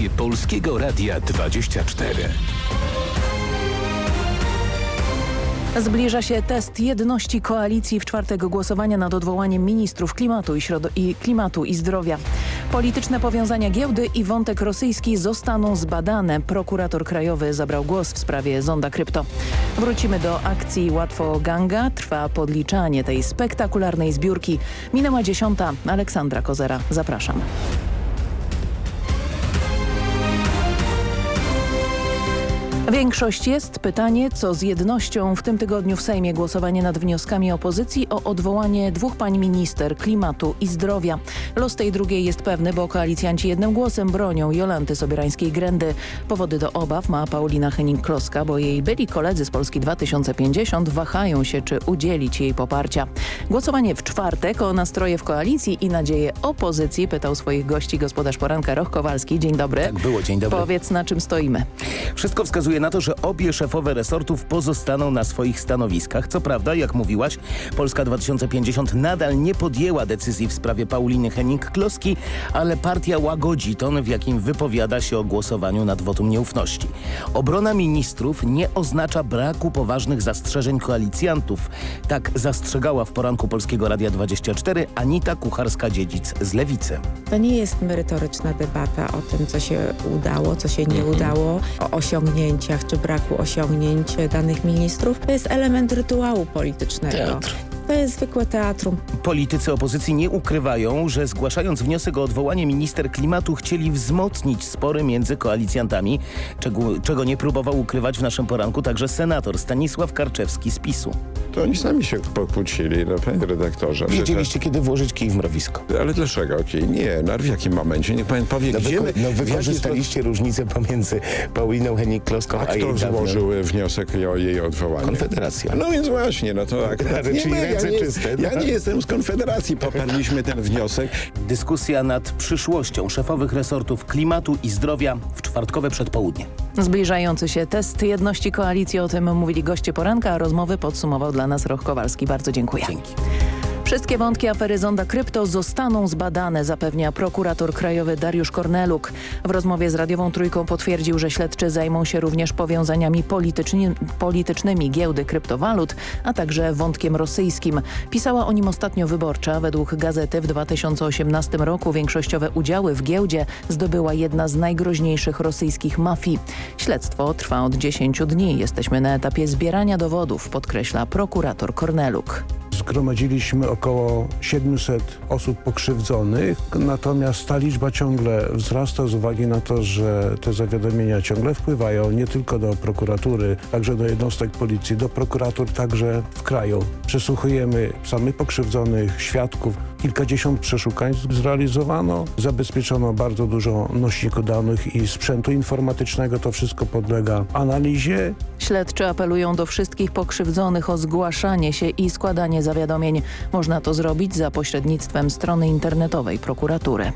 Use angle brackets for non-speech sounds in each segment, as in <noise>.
Audycje Polskiego Radia 24. Zbliża się test jedności koalicji w czwartek głosowania nad odwołaniem ministrów klimatu i, i, klimatu i zdrowia. Polityczne powiązania giełdy i wątek rosyjski zostaną zbadane. Prokurator krajowy zabrał głos w sprawie zonda krypto. Wrócimy do akcji Łatwo Ganga. Trwa podliczanie tej spektakularnej zbiórki. Minęła dziesiąta. Aleksandra Kozera. Zapraszam. Większość jest. Pytanie, co z jednością? W tym tygodniu w Sejmie głosowanie nad wnioskami opozycji o odwołanie dwóch pań minister klimatu i zdrowia. Los tej drugiej jest pewny, bo koalicjanci jednym głosem bronią Jolanty Sobierańskiej-Grendy. Powody do obaw ma Paulina Henning-Kloska, bo jej byli koledzy z Polski 2050 wahają się, czy udzielić jej poparcia. Głosowanie w czwartek o nastroje w koalicji i nadzieje opozycji pytał swoich gości gospodarz poranka Roch Kowalski. Dzień dobry. Tak było, dzień dobry. Powiedz, na czym stoimy. Wszystko wskazuje na to, że obie szefowe resortów pozostaną na swoich stanowiskach. Co prawda, jak mówiłaś, Polska 2050 nadal nie podjęła decyzji w sprawie Pauliny Henning-Kloski, ale partia łagodzi ton, w jakim wypowiada się o głosowaniu nad wotum nieufności. Obrona ministrów nie oznacza braku poważnych zastrzeżeń koalicjantów. Tak zastrzegała w poranku Polskiego Radia 24 Anita Kucharska-Dziedzic z Lewicy. To nie jest merytoryczna debata o tym, co się udało, co się nie udało, o osiągnięciach osiągnięciach czy braku osiągnięć danych ministrów, to jest element rytuału politycznego. Teatr. To jest zwykłe teatrum. Politycy opozycji nie ukrywają, że zgłaszając wniosek o odwołanie minister klimatu chcieli wzmocnić spory między koalicjantami, czego, czego nie próbował ukrywać w naszym poranku także senator Stanisław Karczewski z PiSu. To oni sami się pokłócili, no panie redaktorze. Wiedzieliście, kiedy włożyć kij w mrowisko. Ale dlaczego kij? Nie, no w jakim momencie? Niech pan powie, no gdzie my... No wykorzystaliście różnicę pomiędzy Pauliną Henning-Kloską a, a jej kto złożył wniosek o jej odwołanie? Konfederacja. No więc właśnie, no to akurat nie ja, nie, ja nie jestem z Konfederacji, poparliśmy ten wniosek. Dyskusja nad przyszłością szefowych resortów klimatu i zdrowia w czwartkowe przedpołudnie. Zbliżający się test jedności koalicji, o tym mówili goście poranka, a rozmowy podsumował dla nas Roch Kowalski. Bardzo dziękuję. Dzięki. Wszystkie wątki afery Zonda Krypto zostaną zbadane, zapewnia prokurator krajowy Dariusz Korneluk. W rozmowie z Radiową Trójką potwierdził, że śledczy zajmą się również powiązaniami polityczny, politycznymi giełdy kryptowalut, a także wątkiem rosyjskim. Pisała o nim ostatnio Wyborcza. Według gazety w 2018 roku większościowe udziały w giełdzie zdobyła jedna z najgroźniejszych rosyjskich mafii. Śledztwo trwa od 10 dni. Jesteśmy na etapie zbierania dowodów, podkreśla prokurator Korneluk. Zgromadziliśmy około 700 osób pokrzywdzonych, natomiast ta liczba ciągle wzrasta z uwagi na to, że te zawiadomienia ciągle wpływają nie tylko do prokuratury, także do jednostek policji, do prokuratur także w kraju. Przesłuchujemy samych pokrzywdzonych, świadków. Kilkadziesiąt przeszukań zrealizowano, zabezpieczono bardzo dużo nośników danych i sprzętu informatycznego. To wszystko podlega analizie. Śledczy apelują do wszystkich pokrzywdzonych o zgłaszanie się i składanie zawiadomień. Można to zrobić za pośrednictwem strony internetowej prokuratury.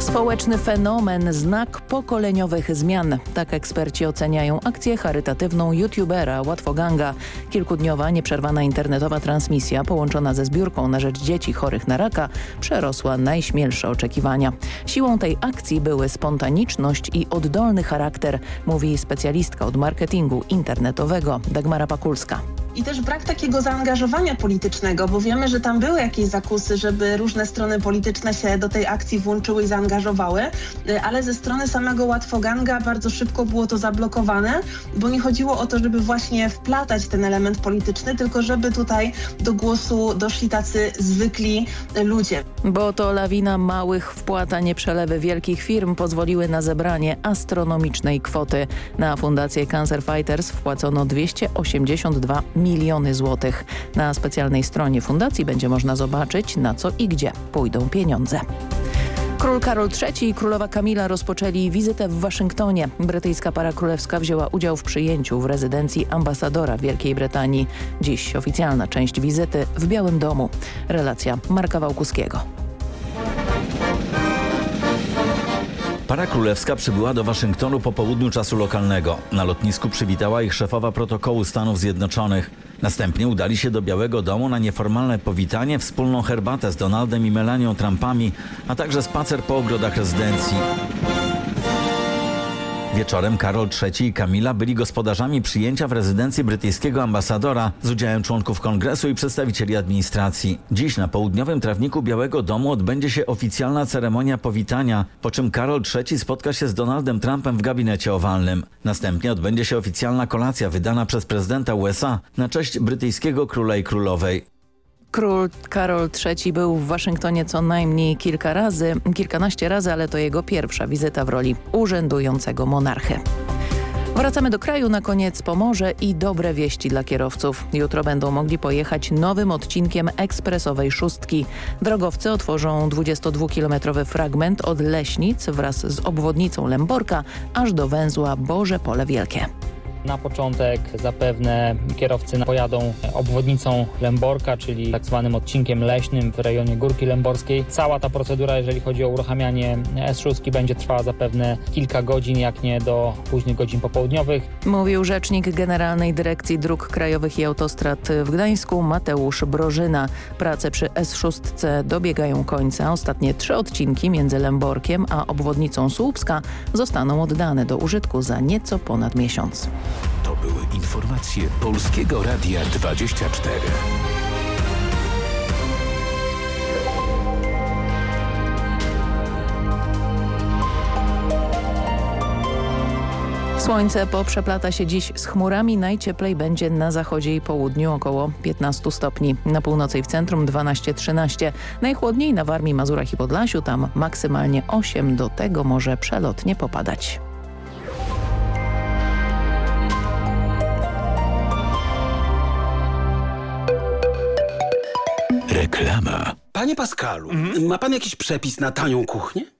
Społeczny fenomen, znak pokoleniowych zmian. Tak eksperci oceniają akcję charytatywną youtubera Łatwoganga. Kilkudniowa, nieprzerwana internetowa transmisja połączona ze zbiórką na rzecz dzieci chorych na raka przerosła najśmielsze oczekiwania. Siłą tej akcji były spontaniczność i oddolny charakter, mówi specjalistka od marketingu internetowego Dagmara Pakulska i też brak takiego zaangażowania politycznego, bo wiemy, że tam były jakieś zakusy, żeby różne strony polityczne się do tej akcji włączyły i zaangażowały, y, ale ze strony samego Łatwoganga bardzo szybko było to zablokowane, bo nie chodziło o to, żeby właśnie wplatać ten element polityczny, tylko żeby tutaj do głosu doszli tacy zwykli ludzie. Bo to lawina małych wpłat, a nie przelewy wielkich firm pozwoliły na zebranie astronomicznej kwoty. Na Fundację Cancer Fighters wpłacono 282 miliony złotych. Na specjalnej stronie fundacji będzie można zobaczyć na co i gdzie pójdą pieniądze. Król Karol III i królowa Kamila rozpoczęli wizytę w Waszyngtonie. Brytyjska para królewska wzięła udział w przyjęciu w rezydencji ambasadora Wielkiej Brytanii. Dziś oficjalna część wizyty w Białym Domu. Relacja Marka Wałkuskiego. Para królewska przybyła do Waszyngtonu po południu czasu lokalnego. Na lotnisku przywitała ich szefowa protokołu Stanów Zjednoczonych. Następnie udali się do Białego Domu na nieformalne powitanie, wspólną herbatę z Donaldem i Melanią Trumpami, a także spacer po ogrodach rezydencji. Wieczorem Karol III i Kamila byli gospodarzami przyjęcia w rezydencji brytyjskiego ambasadora z udziałem członków kongresu i przedstawicieli administracji. Dziś na południowym trawniku Białego Domu odbędzie się oficjalna ceremonia powitania, po czym Karol III spotka się z Donaldem Trumpem w gabinecie owalnym. Następnie odbędzie się oficjalna kolacja wydana przez prezydenta USA na cześć brytyjskiego króla i królowej. Król Karol III był w Waszyngtonie co najmniej kilka razy, kilkanaście razy, ale to jego pierwsza wizyta w roli urzędującego monarchy. Wracamy do kraju, na koniec Pomorze i dobre wieści dla kierowców. Jutro będą mogli pojechać nowym odcinkiem ekspresowej szóstki. Drogowcy otworzą 22-kilometrowy fragment od Leśnic wraz z obwodnicą Lęborka aż do węzła Boże Pole Wielkie. Na początek zapewne kierowcy pojadą obwodnicą Lęborka, czyli tak zwanym odcinkiem leśnym w rejonie Górki Lęborskiej. Cała ta procedura, jeżeli chodzi o uruchamianie S6 będzie trwała zapewne kilka godzin, jak nie do późnych godzin popołudniowych. Mówił rzecznik Generalnej Dyrekcji Dróg Krajowych i Autostrad w Gdańsku Mateusz Brożyna. Prace przy S6 dobiegają końca. Ostatnie trzy odcinki między Lęborkiem a obwodnicą Słupska zostaną oddane do użytku za nieco ponad miesiąc. To były informacje Polskiego Radia 24. Słońce poprzeplata się dziś z chmurami. Najcieplej będzie na zachodzie i południu około 15 stopni. Na północy i w centrum 12-13. Najchłodniej na Warmii, Mazurach i Podlasiu. Tam maksymalnie 8. Do tego może przelotnie popadać. Reklama. Panie Pascalu, ma pan jakiś przepis na tanią kuchnię?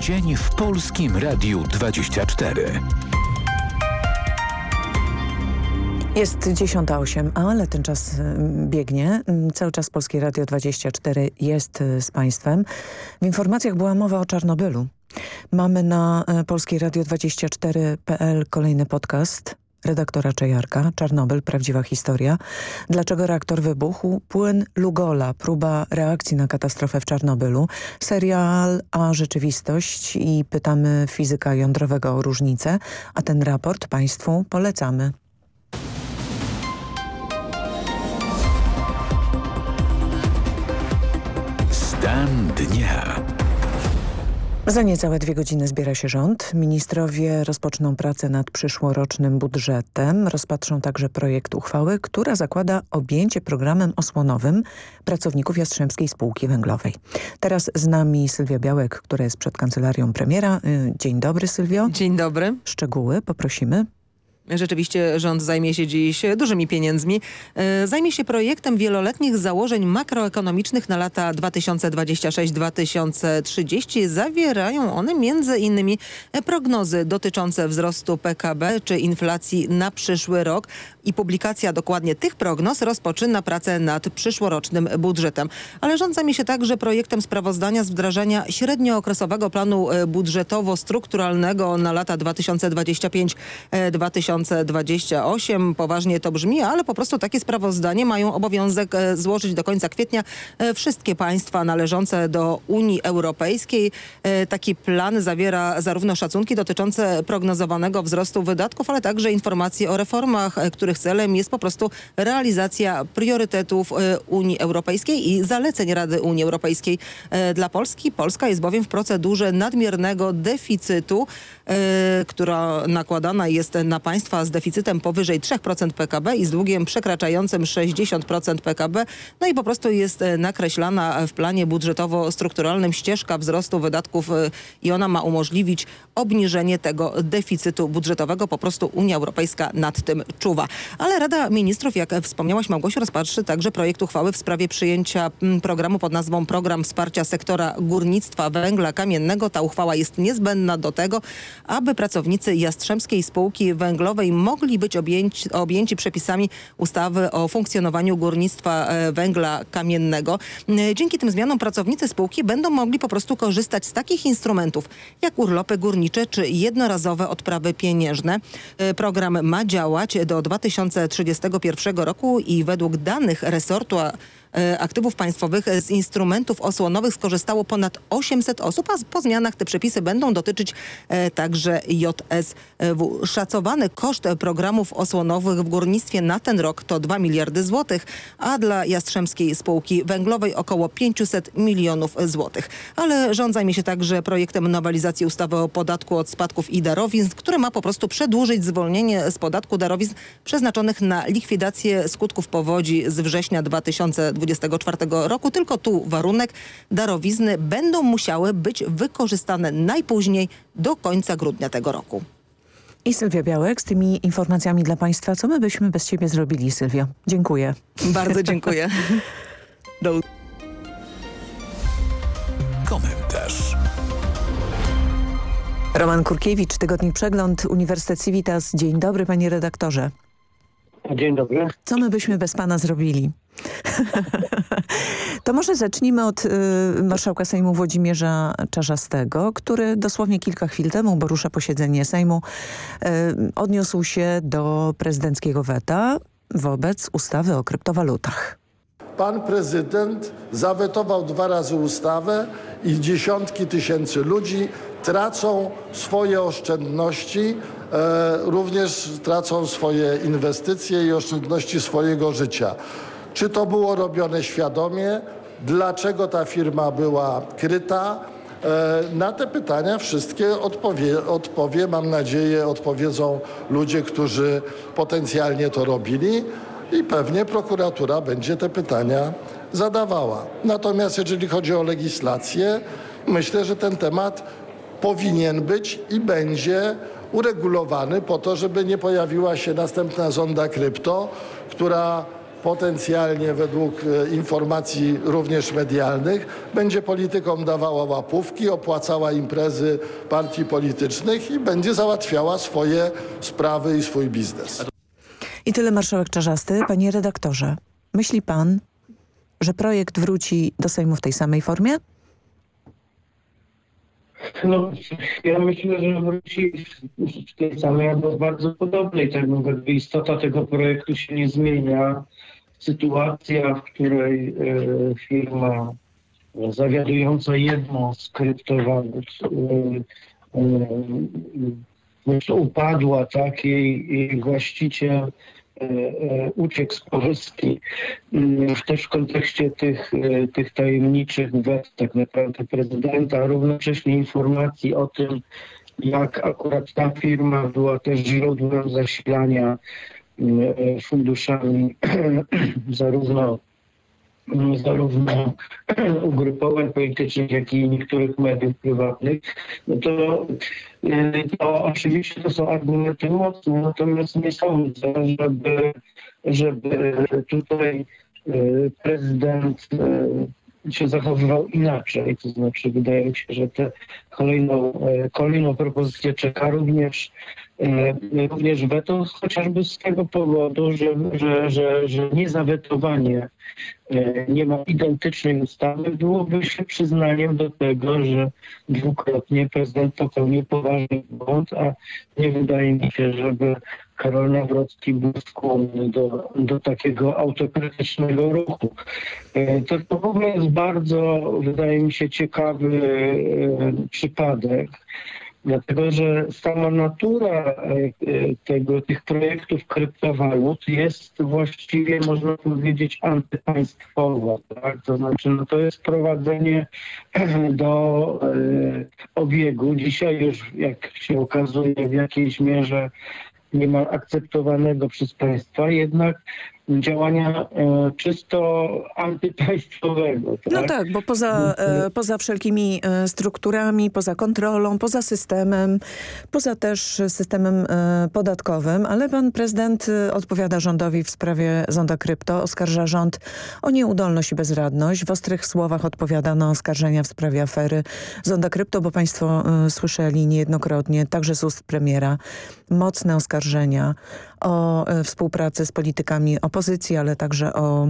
Dzień w Polskim Radiu 24. Jest 10.08, ale ten czas y, biegnie. Mm, Cały czas Polskie Radio 24 jest y, z Państwem. W informacjach była mowa o Czarnobylu. Mamy na y, Polskie Radio 24.pl kolejny podcast redaktora Czejarka. Czarnobyl, prawdziwa historia. Dlaczego reaktor wybuchł? Płyn Lugola, próba reakcji na katastrofę w Czarnobylu. Serial A rzeczywistość i pytamy fizyka jądrowego o różnicę. A ten raport Państwu polecamy. Za niecałe dwie godziny zbiera się rząd. Ministrowie rozpoczną pracę nad przyszłorocznym budżetem. Rozpatrzą także projekt uchwały, która zakłada objęcie programem osłonowym pracowników Jastrzębskiej Spółki Węglowej. Teraz z nami Sylwia Białek, która jest przed kancelarią premiera. Y, Dzień dobry Sylwio. Dzień dobry. Szczegóły poprosimy. Rzeczywiście rząd zajmie się dziś dużymi pieniędzmi. E, Zajmie się projektem wieloletnich założeń makroekonomicznych na lata 2026-2030. Zawierają one innymi prognozy dotyczące wzrostu PKB czy inflacji na przyszły rok i publikacja dokładnie tych prognoz rozpoczyna pracę nad przyszłorocznym budżetem. Ale rząd zajmie się także projektem sprawozdania z wdrażania średniookresowego planu budżetowo-strukturalnego na lata 2025-2027. 2028. Poważnie to brzmi, ale po prostu takie sprawozdanie mają obowiązek e, złożyć do końca kwietnia e, wszystkie państwa należące do Unii Europejskiej. E, taki plan zawiera zarówno szacunki dotyczące prognozowanego wzrostu wydatków, ale także informacje o reformach, których celem jest po prostu realizacja priorytetów Unii Europejskiej i zaleceń Rady Unii Europejskiej dla Polski. Polska jest bowiem w procedurze nadmiernego deficytu, która nakładana jest na państwa z deficytem powyżej 3% PKB i z długiem przekraczającym 60% PKB. No i po prostu jest e, nakreślana w planie budżetowo-strukturalnym ścieżka wzrostu wydatków e, i ona ma umożliwić obniżenie tego deficytu budżetowego. Po prostu Unia Europejska nad tym czuwa. Ale Rada Ministrów, jak wspomniałaś Małgosiu, rozpatrzy także projekt uchwały w sprawie przyjęcia programu pod nazwą Program Wsparcia Sektora Górnictwa Węgla Kamiennego. Ta uchwała jest niezbędna do tego, aby pracownicy Jastrzębskiej Spółki Węglowej mogli być objęci, objęci przepisami ustawy o funkcjonowaniu górnictwa e, węgla kamiennego. E, dzięki tym zmianom pracownicy spółki będą mogli po prostu korzystać z takich instrumentów jak urlopy górnicze czy jednorazowe odprawy pieniężne. E, program ma działać do 2031 roku i według danych resortu aktywów państwowych z instrumentów osłonowych skorzystało ponad 800 osób, a po zmianach te przepisy będą dotyczyć e, także JSW. Szacowany koszt programów osłonowych w górnictwie na ten rok to 2 miliardy złotych, a dla Jastrzębskiej Spółki Węglowej około 500 milionów złotych. Ale rząd zajmie się także projektem nowelizacji ustawy o podatku od spadków i darowizn, który ma po prostu przedłużyć zwolnienie z podatku darowizn przeznaczonych na likwidację skutków powodzi z września 2020 2024 roku. Tylko tu warunek darowizny będą musiały być wykorzystane najpóźniej do końca grudnia tego roku. I Sylwia Białek z tymi informacjami dla Państwa. Co my byśmy bez Ciebie zrobili, Sylwia? Dziękuję. Bardzo dziękuję. <laughs> do... Komentarz. Roman Kurkiewicz, Tygodnik Przegląd, Uniwersytet Civitas. Dzień dobry, panie redaktorze. Dzień dobry. Co my byśmy bez pana zrobili? <laughs> to może zacznijmy od y, marszałka Sejmu Włodzimierza Czarzastego, który dosłownie kilka chwil temu, bo rusza posiedzenie Sejmu, y, odniósł się do prezydenckiego weta wobec ustawy o kryptowalutach. Pan prezydent zawetował dwa razy ustawę i dziesiątki tysięcy ludzi tracą swoje oszczędności, również tracą swoje inwestycje i oszczędności swojego życia. Czy to było robione świadomie? Dlaczego ta firma była kryta? E, na te pytania wszystkie odpowie, odpowie, mam nadzieję, odpowiedzą ludzie, którzy potencjalnie to robili i pewnie prokuratura będzie te pytania zadawała. Natomiast jeżeli chodzi o legislację, myślę, że ten temat powinien być i będzie uregulowany po to, żeby nie pojawiła się następna zonda krypto, która potencjalnie według e, informacji również medialnych będzie politykom dawała łapówki, opłacała imprezy partii politycznych i będzie załatwiała swoje sprawy i swój biznes. I tyle marszałek Czarzasty. Panie redaktorze, myśli pan, że projekt wróci do Sejmu w tej samej formie? <laughs> No, ja myślę, że wróci w tej samej albo bardzo podobnej. Tak jakby istota tego projektu się nie zmienia. Sytuacja, w której e, firma zawiadująca jedną z kryptowalut e, e, upadła, tak, jej, jej właściciel E, e, uciekł z Polski. Mm, też w kontekście tych, e, tych tajemniczych wet tak naprawdę prezydenta, a równocześnie informacji o tym, jak akurat ta firma była też źródłem zasilania mm, funduszami <clears throat> zarówno zarówno <clears throat> ugrupowań politycznych, jak i niektórych mediów prywatnych, no to, y, to oczywiście to są argumenty mocne, natomiast nie sądzę, żeby, żeby tutaj y, prezydent y, się zachowywał inaczej. To znaczy wydaje mi się, że tę kolejną, kolejną propozycję czeka również również weto, chociażby z tego powodu, że, że, że, że niezawetowanie E, nie ma identycznej ustawy, byłoby się przyznaniem do tego, że dwukrotnie prezydent popełnił poważny błąd, a nie wydaje mi się, żeby Karol Nawrocki był skłonny do, do takiego autokrytycznego ruchu. E, to, w ogóle jest bardzo, wydaje mi się, ciekawy e, przypadek. Dlatego, że sama natura e, tego, tych projektów kryptowalut jest właściwie, można powiedzieć, antypaństwowa. Tak? To znaczy, no to jest prowadzenie <clears throat> do obiegu. Dzisiaj już, jak się okazuje, w jakiejś mierze niemal akceptowanego przez państwa, jednak działania e, czysto antypaństwowego. Tak? No tak, bo poza, e, poza wszelkimi e, strukturami, poza kontrolą, poza systemem, poza też systemem podatkowym, ale pan prezydent odpowiada rządowi w sprawie zonda krypto, oskarża rząd o nieudolność i bezradność. W ostrych słowach odpowiada na oskarżenia w sprawie afery zonda krypto, bo państwo słyszeli niejednokrotnie, także z ust premiera, mocne oskarżenia o współpracy z politykami opozycji ale także o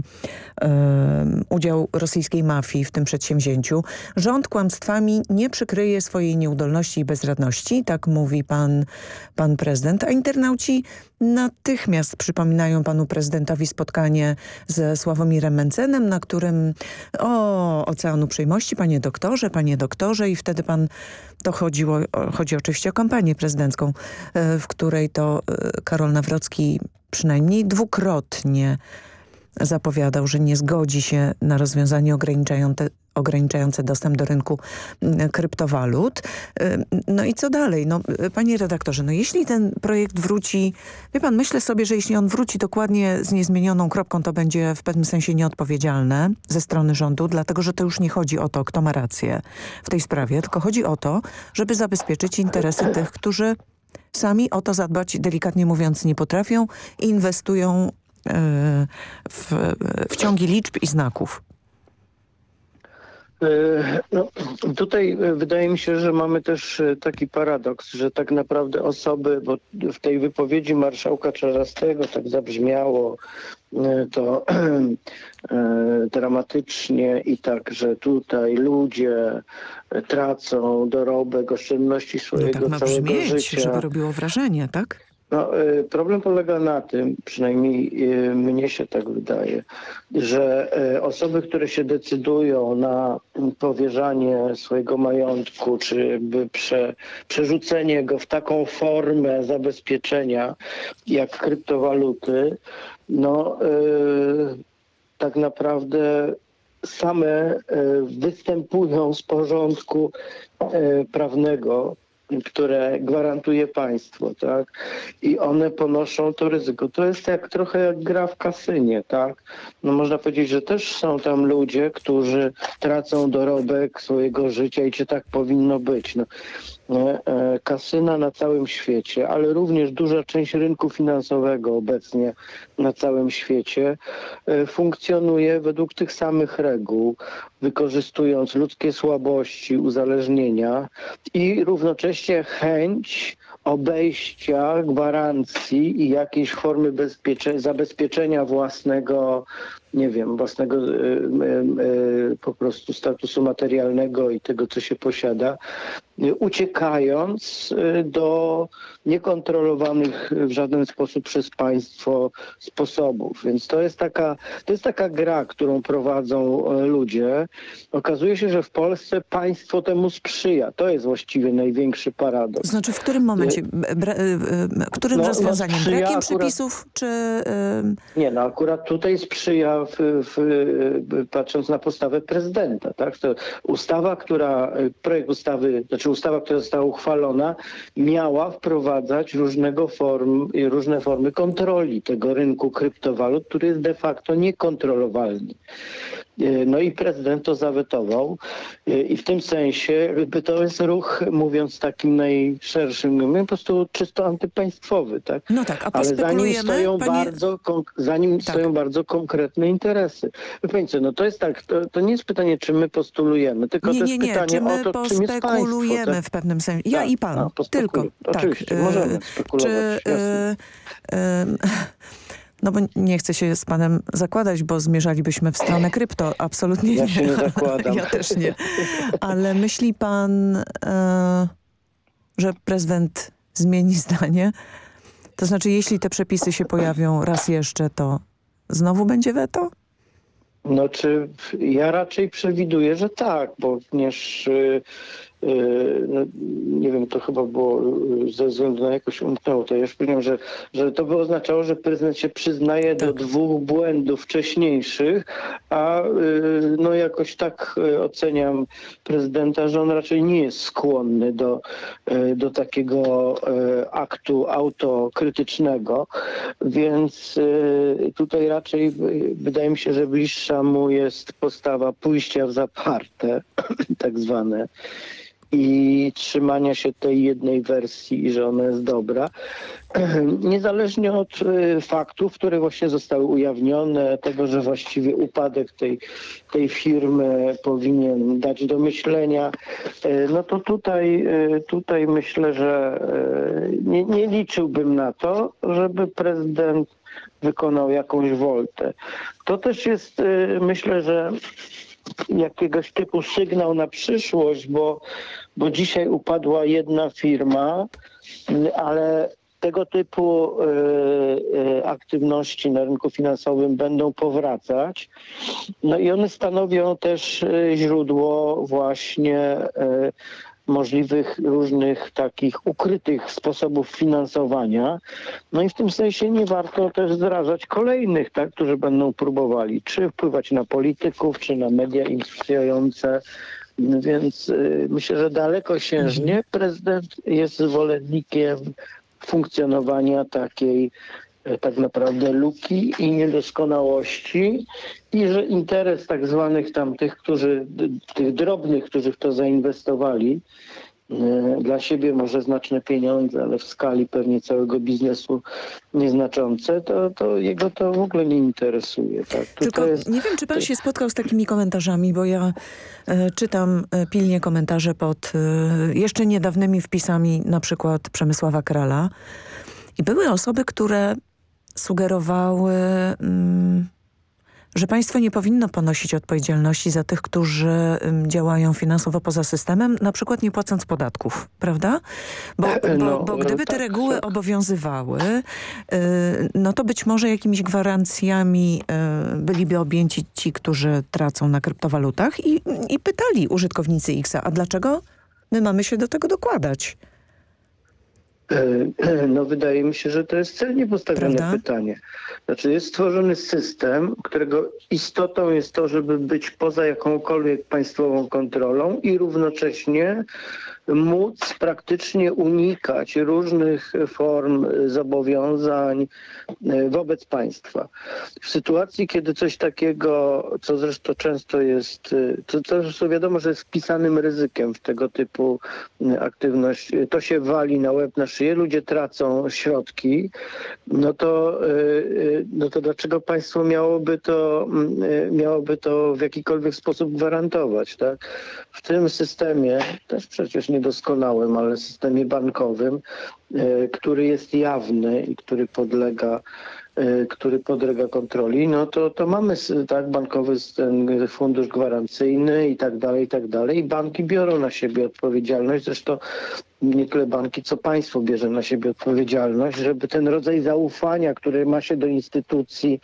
e, udział rosyjskiej mafii w tym przedsięwzięciu. Rząd kłamstwami nie przykryje swojej nieudolności i bezradności, tak mówi pan, pan prezydent, a internauci natychmiast przypominają panu prezydentowi spotkanie ze Sławomirem Mencenem, na którym o Ocean Uprzejmości, panie doktorze, panie doktorze i wtedy pan, to chodziło, chodzi oczywiście o kampanię prezydencką, e, w której to e, Karol Nawrocki przynajmniej dwukrotnie zapowiadał, że nie zgodzi się na rozwiązanie ograniczające, ograniczające dostęp do rynku mm, kryptowalut. No i co dalej? No, panie redaktorze, no jeśli ten projekt wróci, wie pan, myślę sobie, że jeśli on wróci dokładnie z niezmienioną kropką, to będzie w pewnym sensie nieodpowiedzialne ze strony rządu, dlatego że to już nie chodzi o to, kto ma rację w tej sprawie, tylko chodzi o to, żeby zabezpieczyć interesy tych, którzy sami o to zadbać, delikatnie mówiąc, nie potrafią i inwestują w, w ciągi liczb i znaków. E, no, tutaj wydaje mi się, że mamy też e, taki paradoks, że tak naprawdę osoby, bo w tej wypowiedzi marszałka Czarzastego tak zabrzmiało to <clears throat> dramatycznie i tak, że tutaj ludzie tracą dorobek, oszczędności swojego no tak ma całego brzmieć, życia. żeby robiło wrażenie, tak? No, y, problem polega na tym, przynajmniej y, mnie się tak wydaje, że y, osoby, które się decydują na powierzanie swojego majątku, czy prze, przerzucenie go w taką formę zabezpieczenia jak kryptowaluty, no tak naprawdę same występują z porządku prawnego które gwarantuje państwo, tak? I one ponoszą to ryzyko. To jest jak trochę jak gra w kasynie, tak? No można powiedzieć, że też są tam ludzie, którzy tracą dorobek swojego życia i czy tak powinno być. No, kasyna na całym świecie, ale również duża część rynku finansowego obecnie na całym świecie e, funkcjonuje według tych samych reguł, wykorzystując ludzkie słabości, uzależnienia i równocześnie chęć obejścia gwarancji i jakiejś formy zabezpieczenia własnego nie wiem, własnego y, y, y, po prostu statusu materialnego i tego, co się posiada, uciekając do niekontrolowanych w żaden sposób przez państwo sposobów. Więc to jest taka, to jest taka gra, którą prowadzą ludzie. Okazuje się, że w Polsce państwo temu sprzyja. To jest właściwie największy paradoks. Znaczy w którym momencie? Którym no, rozwiązaniem? No Brakiem akurat... przepisów czy... Nie, no akurat tutaj sprzyja w, w, patrząc na postawę prezydenta. Tak? To ustawa, która, projekt ustawy, znaczy ustawa, która została uchwalona, miała wprowadzać różnego form, różne formy kontroli tego rynku kryptowalut, który jest de facto niekontrolowalny. E, no i prezydent to zawetował e, i w tym sensie to jest ruch, mówiąc takim najszerszym, po prostu czysto antypaństwowy, tak? No tak, a Ale za nim stoją, panie... bardzo, za nim tak. stoją bardzo konkretne interesy. Wie no to jest tak, to, to, nie jest pytanie, czy my postulujemy, tylko nie, to jest nie, pytanie czy my o to, czym jest państwo. Tak? w pewnym sensie. Ja tak, i pan, a, tylko. Oczywiście, tak. możemy spekulować. Czy, no bo nie chcę się z panem zakładać, bo zmierzalibyśmy w stronę krypto. Absolutnie ja nie. Się nie zakładam. ja też nie. Ale myśli pan, e, że prezydent zmieni zdanie To znaczy, jeśli te przepisy się pojawią raz jeszcze, to znowu będzie weto? No czy ja raczej przewiduję, że tak, bo również Yy, no, nie wiem, to chyba było yy, ze względu na jakoś umknęło to. Ja już powiedziałem, że, że to by oznaczało, że prezydent się przyznaje do tak. dwóch błędów wcześniejszych, a yy, no jakoś tak oceniam prezydenta, że on raczej nie jest skłonny do, do takiego aktu autokrytycznego, więc tutaj raczej wydaje mi się, że bliższa mu jest postawa pójścia w zaparte, <clears throat> tak zwane i trzymania się tej jednej wersji, że ona jest dobra. <clears throat> Niezależnie od y, faktów, które właśnie zostały ujawnione, tego, że właściwie upadek tej, tej firmy powinien dać do myślenia, y, no to tutaj, y, tutaj myślę, że nie, nie liczyłbym na to, żeby prezydent wykonał jakąś woltę. To też jest, myślę, że jakiegoś typu sygnał na przyszłość, bo, bo dzisiaj upadła jedna firma, ale tego typu y, y, aktywności na rynku finansowym będą powracać. No i one stanowią też y, źródło właśnie możliwych różnych takich ukrytych sposobów finansowania. No i w tym sensie nie warto też zrażać kolejnych, tak, którzy będą próbowali czy wpływać na polityków, czy na media instruujące. Więc y, myślę, że dalekosiężnie prezydent jest zwolennikiem funkcjonowania takiej tak naprawdę luki i niedoskonałości i że interes tak zwanych tam tych, którzy, tych drobnych, którzy w to zainwestowali, e, dla siebie może znaczne pieniądze, ale w skali pewnie całego biznesu nieznaczące, to, to jego to w ogóle nie interesuje. Tak? Tylko jest... nie wiem, czy pan się spotkał z takimi komentarzami, bo ja e, czytam e, pilnie komentarze pod e, jeszcze niedawnymi wpisami na przykład Przemysława Krala i były osoby, które sugerowały, mm, że państwo nie powinno ponosić odpowiedzialności za tych, którzy mm, działają finansowo poza systemem, na przykład nie płacąc podatków, prawda? Bo, bo, no, bo gdyby te tak, reguły tak. obowiązywały, y, no to być może jakimiś gwarancjami y, byliby objęci ci, którzy tracą na kryptowalutach i, i pytali użytkownicy X, a dlaczego my mamy się do tego dokładać? E, <clears throat> no wydaje mi się, że to jest celnie postawione Prawda? pytanie. Znaczy jest stworzony system, którego istotą jest to, żeby być poza jakąkolwiek państwową kontrolą i równocześnie móc praktycznie unikać różnych form zobowiązań e, wobec państwa. W sytuacji, kiedy coś takiego, co zresztą często jest, e, to zresztą wiadomo, że jest wpisanym ryzykiem w tego typu e, aktywność, to się wali na łeb, na szyję, ludzie tracą środki, no to, no to dlaczego państwo miałoby to, miałoby to w jakikolwiek sposób gwarantować, tak? W tym systemie też przecież nie niedoskonałym, ale systemie bankowym, e, który jest jawny i który podlega który podlega kontroli, no to, to mamy tak bankowy ten fundusz gwarancyjny i tak dalej, i tak dalej. I banki biorą na siebie odpowiedzialność. Zresztą nie tyle banki, co państwo bierze na siebie odpowiedzialność, żeby ten rodzaj zaufania, który ma się do instytucji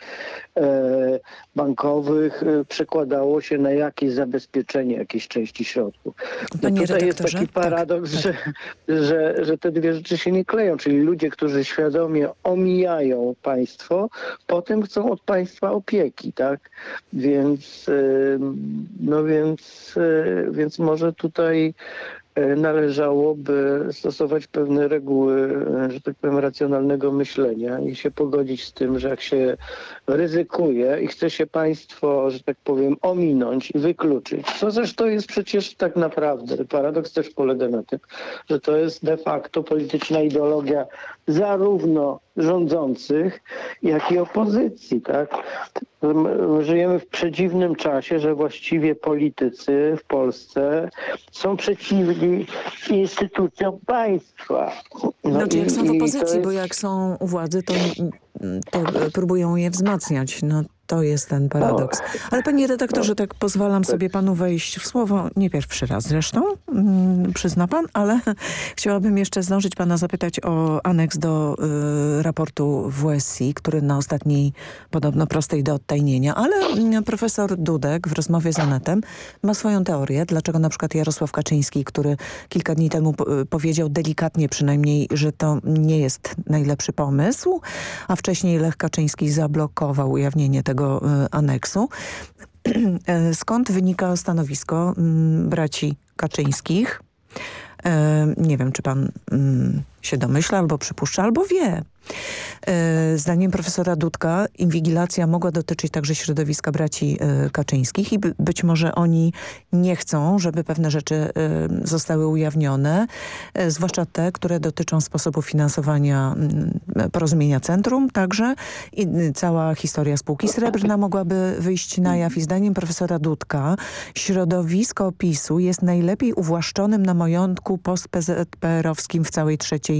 e, bankowych, e, przekładało się na jakieś zabezpieczenie jakiejś części środków. No tutaj jest taki tak. paradoks, tak, że, że, że te dwie rzeczy się nie kleją, czyli ludzie, którzy świadomie omijają państwo, potem chcą od państwa opieki, tak? Więc, no więc, e, więc może tutaj E, należałoby stosować pewne reguły, e, że tak powiem, racjonalnego myślenia i się pogodzić z tym, że jak się ryzykuje i chce się państwo, że tak powiem, ominąć i wykluczyć, co zresztą jest przecież tak naprawdę, paradoks też polega na tym, że to jest de facto polityczna ideologia zarówno rządzących, jak i opozycji. Tak? Żyjemy w przedziwnym czasie, że właściwie politycy w Polsce są przeciwni instytucjom państwa. No znaczy jak są w opozycji, jest... bo jak są u władzy, to, to próbują je wzmacniać. No To jest ten paradoks. Ale panie redaktorze, tak pozwalam sobie panu wejść w słowo, nie pierwszy raz zresztą, mm, przyzna pan, ale <laughs> chciałabym jeszcze zdążyć pana zapytać o aneks do y, raportu WSI, który na ostatniej podobno prostej do odtajnienia, ale mm, profesor Dudek w rozmowie z Anetem ma swoją teorię, dlaczego na przykład Jarosław Kaczyński, który kilka dni temu powiedział delikatnie przynajmniej, że to nie jest najlepszy pomysł, a wcześniej Lech Kaczyński zablokował ujawnienie tego y, aneksu. E, <clears throat> skąd wynika stanowisko braci Kaczyńskich? E, nie wiem, czy pan się domyśla, albo przypuszcza, albo wie. E, zdaniem profesora Dudka inwigilacja mogła dotyczyć także środowiska braci e, Kaczyńskich i być może oni nie chcą, żeby pewne rzeczy e, zostały ujawnione, zwłaszcza te, które dotyczą sposobu finansowania mm, porozumienia centrum także i cała historia spółki Srebrna mogłaby wyjść na jaw i zdaniem profesora Dudka środowisko PiSu jest najlepiej uwłaszczonym na majątku post-PZPR-owskim w całej trzeciej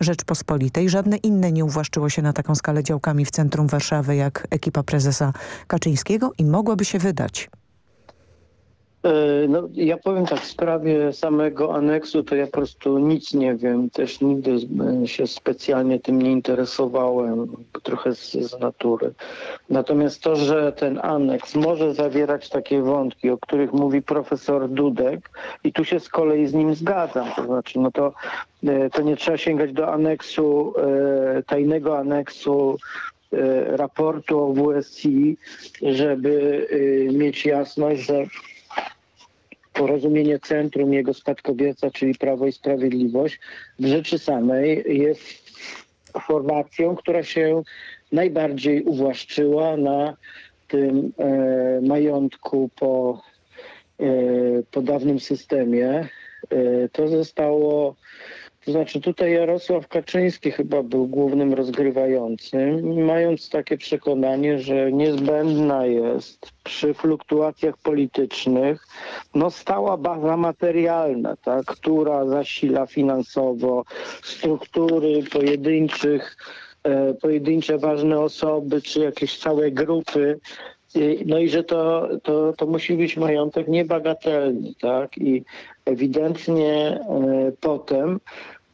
Rzeczpospolitej. Żadne inne nie uwłaszczyło się na taką skalę działkami w centrum Warszawy jak ekipa prezesa Kaczyńskiego i mogłoby się wydać. E, no, ja powiem tak, w sprawie samego aneksu to ja po prostu nic nie wiem. Też nigdy się specjalnie tym nie interesowałem, trochę z, z natury. Natomiast to, że ten aneks może zawierać takie wątki, o których mówi profesor Dudek i tu się z kolei z nim zgadzam. To znaczy, no to, e, to nie trzeba sięgać do aneksu, e, tajnego aneksu raportu o WSI, żeby mieć jasność, że porozumienie centrum jego spadkobierca, czyli Prawo i Sprawiedliwość, w rzeczy samej jest formacją, która się najbardziej uwłaszczyła na tym e, majątku po, e, po dawnym systemie. E, to zostało to znaczy tutaj Jarosław Kaczyński chyba był głównym rozgrywającym, mając takie przekonanie, że niezbędna jest przy fluktuacjach politycznych no stała baza materialna, ta, która zasila finansowo struktury pojedynczych, e, pojedyncze ważne osoby czy jakieś całe grupy no i że to, to, to musi być majątek niebagatelny, tak? I ewidentnie e, potem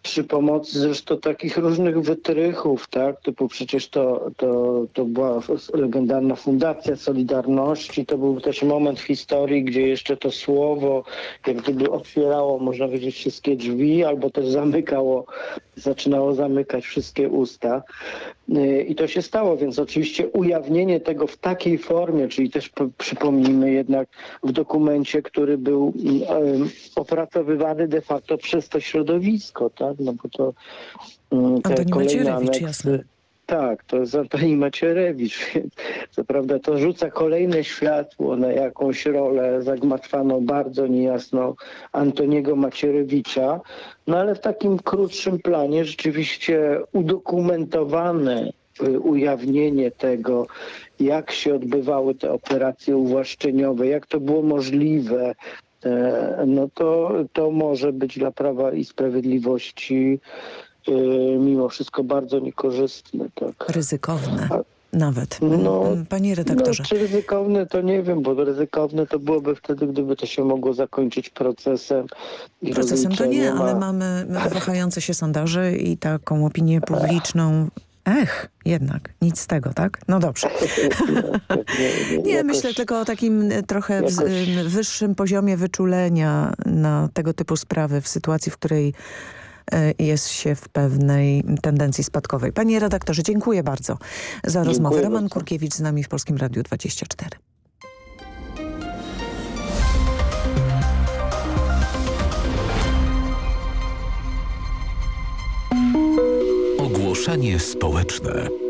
przy pomocy zresztą takich różnych wytrychów, tak, typu przecież to, to, to była legendarna Fundacja Solidarności, to był też moment w historii, gdzie jeszcze to słowo jak gdyby otwierało, można powiedzieć, wszystkie drzwi, albo też zamykało, zaczynało zamykać wszystkie usta. I to się stało, więc oczywiście ujawnienie tego w takiej formie, czyli też przypomnijmy jednak w dokumencie, który był opracowywany de facto przez to środowisko, tak? No bo to mm, te Antoni kolejne aneksy, jasne. Tak, to jest Antoni Macierewicz. <laughs> Co prawda to rzuca kolejne światło na jakąś rolę zagmatwaną bardzo niejasno Antoniego Macierewicza, no ale w takim krótszym planie rzeczywiście udokumentowane ujawnienie tego, jak się odbywały te operacje uwłaszczeniowe, jak to było możliwe, e, no to, to może być dla Prawa i Sprawiedliwości mimo wszystko bardzo niekorzystne. Tak. Ryzykowne. Nawet. No, Panie redaktorze. No, czy ryzykowne to nie wiem, bo ryzykowne to byłoby wtedy, gdyby to się mogło zakończyć procesem. Procesem to nie, ale mamy <laughs> wahające się sondaże i taką opinię publiczną. Ech, jednak, nic z tego, tak? No dobrze. <laughs> nie, <laughs> myślę tylko o takim trochę wyższym poziomie wyczulenia na tego typu sprawy w sytuacji, w której jest się w pewnej tendencji spadkowej. Panie redaktorze, dziękuję bardzo za rozmowę. Roman bardzo. Kurkiewicz z nami w Polskim Radiu 24. Ogłoszenie społeczne.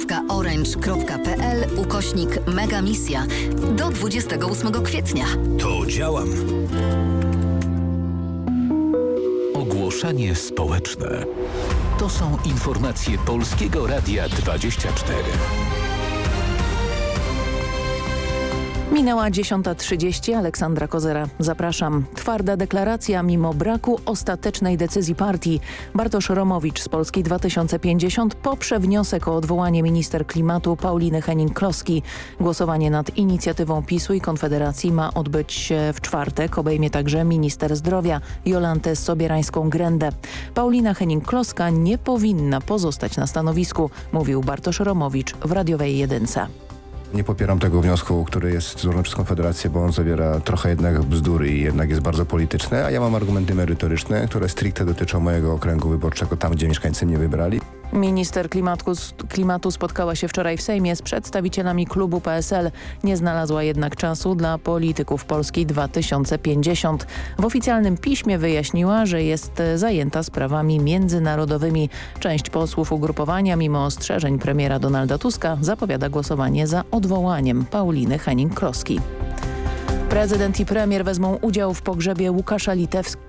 www.fundacja.orange.pl ukośnik Megamisja do 28 kwietnia. To działam. Ogłoszenie społeczne. To są informacje Polskiego Radia 24. Minęła 10.30. Aleksandra Kozera. Zapraszam. Twarda deklaracja mimo braku ostatecznej decyzji partii. Bartosz Romowicz z Polski 2050 poprze wniosek o odwołanie minister klimatu Pauliny Henning-Kloski. Głosowanie nad inicjatywą PiSu i Konfederacji ma odbyć się w czwartek. Obejmie także minister zdrowia Jolantę Sobierańską-Grendę. Paulina Henning-Kloska nie powinna pozostać na stanowisku, mówił Bartosz Romowicz w radiowej jedynce. Nie popieram tego wniosku, który jest złożony przez Konfederację, bo on zawiera trochę jednak bzdury i jednak jest bardzo polityczny, a ja mam argumenty merytoryczne, które stricte dotyczą mojego okręgu wyborczego, tam gdzie mieszkańcy mnie wybrali. Minister klimatu, klimatu spotkała się wczoraj w Sejmie z przedstawicielami klubu PSL. Nie znalazła jednak czasu dla polityków Polski 2050. W oficjalnym piśmie wyjaśniła, że jest zajęta sprawami międzynarodowymi. Część posłów ugrupowania, mimo ostrzeżeń premiera Donalda Tuska, zapowiada głosowanie za odwołaniem Pauliny Henning-Kloski. Prezydent i premier wezmą udział w pogrzebie Łukasza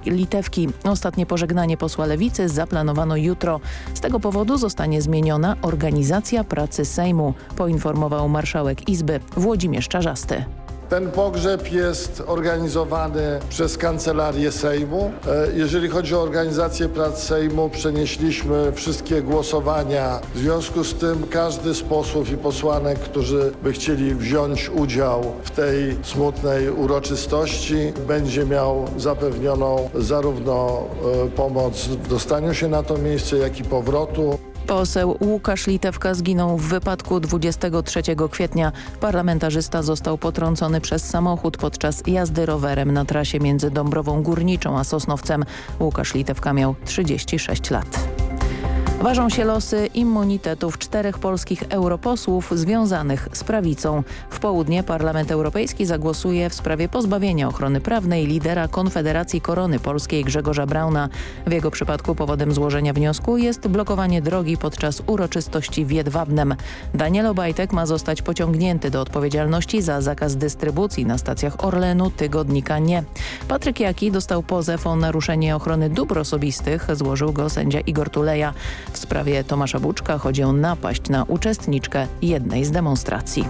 Litewki. Ostatnie pożegnanie posła Lewicy zaplanowano jutro. Z tego powodu zostanie zmieniona organizacja pracy Sejmu, poinformował marszałek Izby Włodzimierz Czarzasty. Ten pogrzeb jest organizowany przez Kancelarię Sejmu. E, jeżeli chodzi o organizację prac Sejmu, przenieśliśmy wszystkie głosowania. W związku z tym każdy z posłów i posłanek, którzy by chcieli wziąć udział w tej smutnej uroczystości, będzie miał zapewnioną zarówno e, pomoc w dostaniu się na to miejsce, jak i powrotu. Poseł Łukasz Litewka zginął w wypadku 23 kwietnia. Parlamentarzysta został potrącony przez samochód podczas jazdy rowerem na trasie między Dąbrową Górniczą a Sosnowcem. Łukasz Litewka miał 36 lat. Ważą się losy immunitetów czterech polskich europosłów związanych z prawicą. W południe Parlament Europejski zagłosuje w sprawie pozbawienia ochrony prawnej lidera Konfederacji Korony Polskiej Grzegorza Brauna. W jego przypadku powodem złożenia wniosku jest blokowanie drogi podczas uroczystości w Jedwabnem. Daniel Obajtek ma zostać pociągnięty do odpowiedzialności za zakaz dystrybucji na stacjach Orlenu, tygodnika nie. Patryk Jaki dostał pozew o naruszenie ochrony dóbr osobistych. Złożył go sędzia Igor Tuleja. Sprawie Tomasza Buczka chodzi o napaść na uczestniczkę jednej z demonstracji.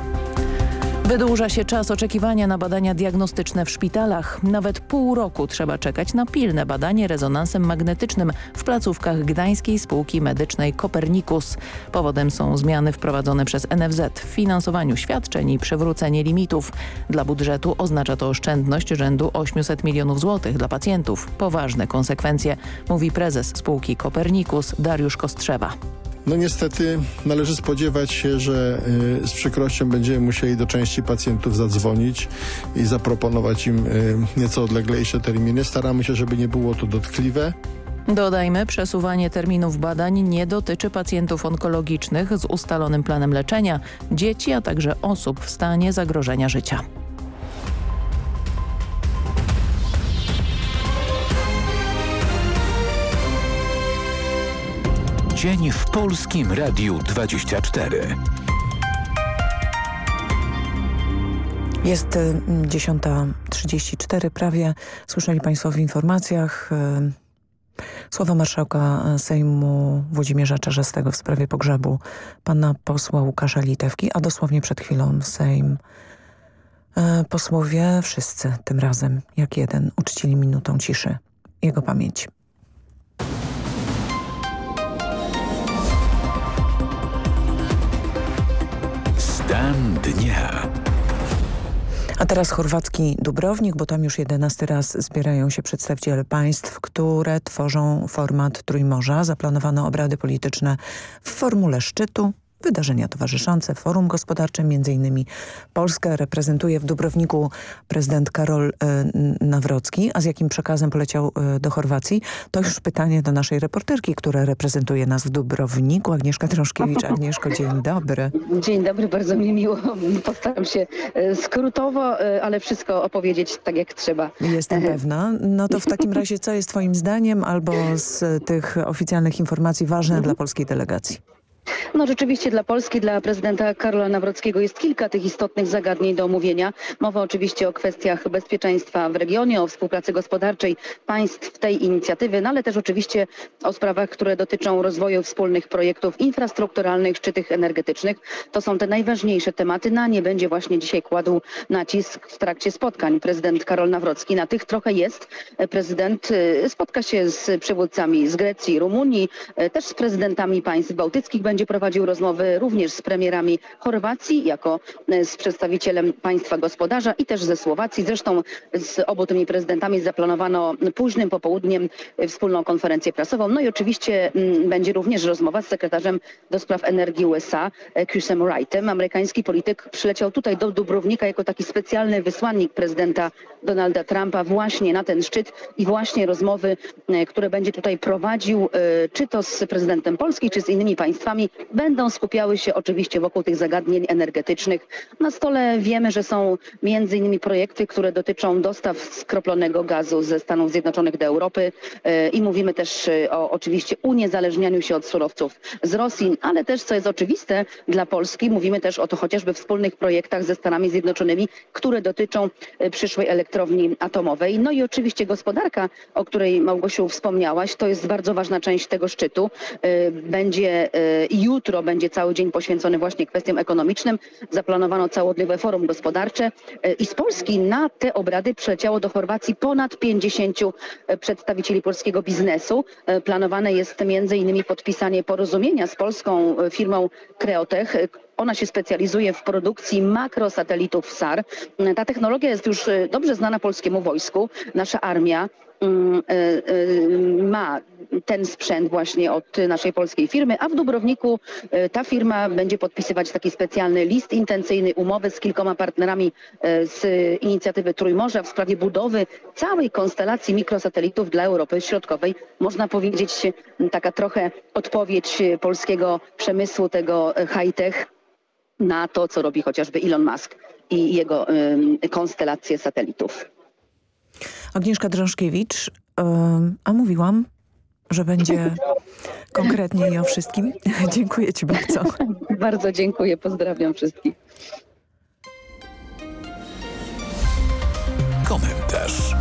Wydłuża się czas oczekiwania na badania diagnostyczne w szpitalach. Nawet pół roku trzeba czekać na pilne badanie rezonansem magnetycznym w placówkach Gdańskiej Spółki Medycznej Kopernikus. Powodem są zmiany wprowadzone przez NFZ w finansowaniu świadczeń i przywrócenie limitów. Dla budżetu oznacza to oszczędność rzędu 800 milionów złotych dla pacjentów. Poważne konsekwencje, mówi prezes spółki Kopernikus Dariusz Kostrzewa. No niestety należy spodziewać się, że y, z przykrością będziemy musieli do części pacjentów zadzwonić i zaproponować im y, nieco odleglejsze terminy. Staramy się, żeby nie było to dotkliwe. Dodajmy, przesuwanie terminów badań nie dotyczy pacjentów onkologicznych z ustalonym planem leczenia, dzieci, a także osób w stanie zagrożenia życia. Dzień w Polskim Radiu 24. Jest 10.34 y, prawie. Słyszeli Państwo w informacjach y, słowa marszałka Sejmu Włodzimierza Czarzastego w sprawie pogrzebu pana posła Łukasza Litewki, a dosłownie przed chwilą Sejm y, posłowie wszyscy tym razem jak jeden uczcili minutą ciszy jego pamięci. Dnia. A teraz chorwacki Dubrownik, bo tam już jedenasty raz zbierają się przedstawiciele państw, które tworzą format Trójmorza. Zaplanowano obrady polityczne w formule szczytu wydarzenia towarzyszące, forum gospodarcze, m.in. Polskę reprezentuje w Dubrowniku prezydent Karol e, Nawrocki, a z jakim przekazem poleciał e, do Chorwacji? To już pytanie do naszej reporterki, która reprezentuje nas w Dubrowniku, Agnieszka Trąszkiewicz. Agnieszko, dzień dobry. Dzień dobry, bardzo mi miło. Postaram się e, skrótowo, ale wszystko opowiedzieć tak jak trzeba. Jestem pewna. No to w takim razie co jest twoim zdaniem albo z tych oficjalnych informacji ważne dla polskiej delegacji? No rzeczywiście dla Polski, dla prezydenta Karola Nawrockiego jest kilka tych istotnych zagadnień do omówienia. Mowa oczywiście o kwestiach bezpieczeństwa w regionie, o współpracy gospodarczej państw tej inicjatywy, no ale też oczywiście o sprawach, które dotyczą rozwoju wspólnych projektów infrastrukturalnych czy tych energetycznych. To są te najważniejsze tematy. Na nie będzie właśnie dzisiaj kładł nacisk w trakcie spotkań prezydent Karol Nawrocki. Na tych trochę jest. Prezydent y, spotka się z przywódcami z Grecji, Rumunii, y, też z prezydentami państw bałtyckich będzie prowadził rozmowy również z premierami Chorwacji, jako e, z przedstawicielem państwa gospodarza i też ze Słowacji. Zresztą z obu tymi prezydentami zaplanowano późnym popołudniem e, wspólną konferencję prasową. No i oczywiście mm, będzie również rozmowa z sekretarzem do spraw energii USA, e, Chrisem Wrightem. Amerykański polityk przyleciał tutaj do Dubrownika jako taki specjalny wysłannik prezydenta Donalda Trumpa właśnie na ten szczyt i właśnie rozmowy, które będzie tutaj prowadził, czy to z prezydentem Polski, czy z innymi państwami będą skupiały się oczywiście wokół tych zagadnień energetycznych. Na stole wiemy, że są między innymi projekty, które dotyczą dostaw skroplonego gazu ze Stanów Zjednoczonych do Europy e, i mówimy też e, o oczywiście uniezależnianiu się od surowców z Rosji, ale też co jest oczywiste dla Polski, mówimy też o to chociażby wspólnych projektach ze Stanami Zjednoczonymi, które dotyczą e, przyszłej elektrowni atomowej. No i oczywiście gospodarka, o której Małgosiu wspomniałaś, to jest bardzo ważna część tego szczytu. Będzie Jutro będzie cały dzień poświęcony właśnie kwestiom ekonomicznym. Zaplanowano całodniowe forum gospodarcze e, i z Polski na te obrady przyleciało do Chorwacji ponad 50 e, przedstawicieli polskiego biznesu. E, planowane jest między innymi podpisanie porozumienia z polską firmą Creotech, ona się specjalizuje w produkcji makrosatelitów SAR. Ta technologia jest już dobrze znana polskiemu wojsku. Nasza armia Mm, e, e, ma ten sprzęt właśnie od naszej polskiej firmy, a w Dubrowniku e, ta firma będzie podpisywać taki specjalny list intencyjny, umowy z kilkoma partnerami z inicjatywy Trójmorza w sprawie budowy całej konstelacji mikrosatelitów dla Europy Środkowej. Można powiedzieć taka trochę odpowiedź polskiego przemysłu, tego high-tech na to, co robi chociażby Elon Musk i jego konstelacje satelitów. Agnieszka Drążkiewicz, a mówiłam, że będzie konkretnie i o wszystkim. <laughs> dziękuję Ci bardzo. bardzo dziękuję, pozdrawiam wszystkich. Komentarz.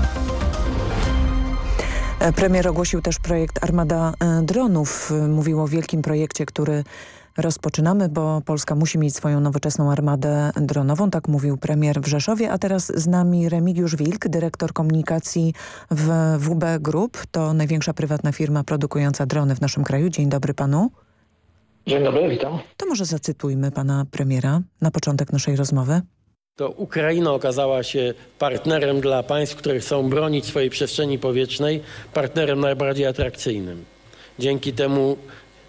Premier ogłosił też projekt Armada e, Dronów. Mówił o wielkim projekcie, który rozpoczynamy, bo Polska musi mieć swoją nowoczesną armadę dronową, tak mówił premier w Rzeszowie, a teraz z nami Remigiusz Wilk, dyrektor komunikacji w WB Group. To największa prywatna firma produkująca drony w naszym kraju. Dzień dobry panu. Dzień dobry, witam. To może zacytujmy pana premiera na początek naszej rozmowy. To Ukraina okazała się partnerem dla państw, które chcą bronić swojej przestrzeni powietrznej, partnerem najbardziej atrakcyjnym. Dzięki temu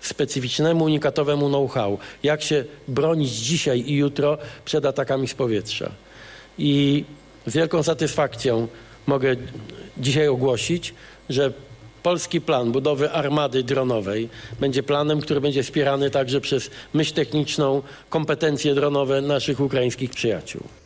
specyficznemu, unikatowemu know-how, jak się bronić dzisiaj i jutro przed atakami z powietrza. I z wielką satysfakcją mogę dzisiaj ogłosić, że polski plan budowy armady dronowej będzie planem, który będzie wspierany także przez myśl techniczną, kompetencje dronowe naszych ukraińskich przyjaciół.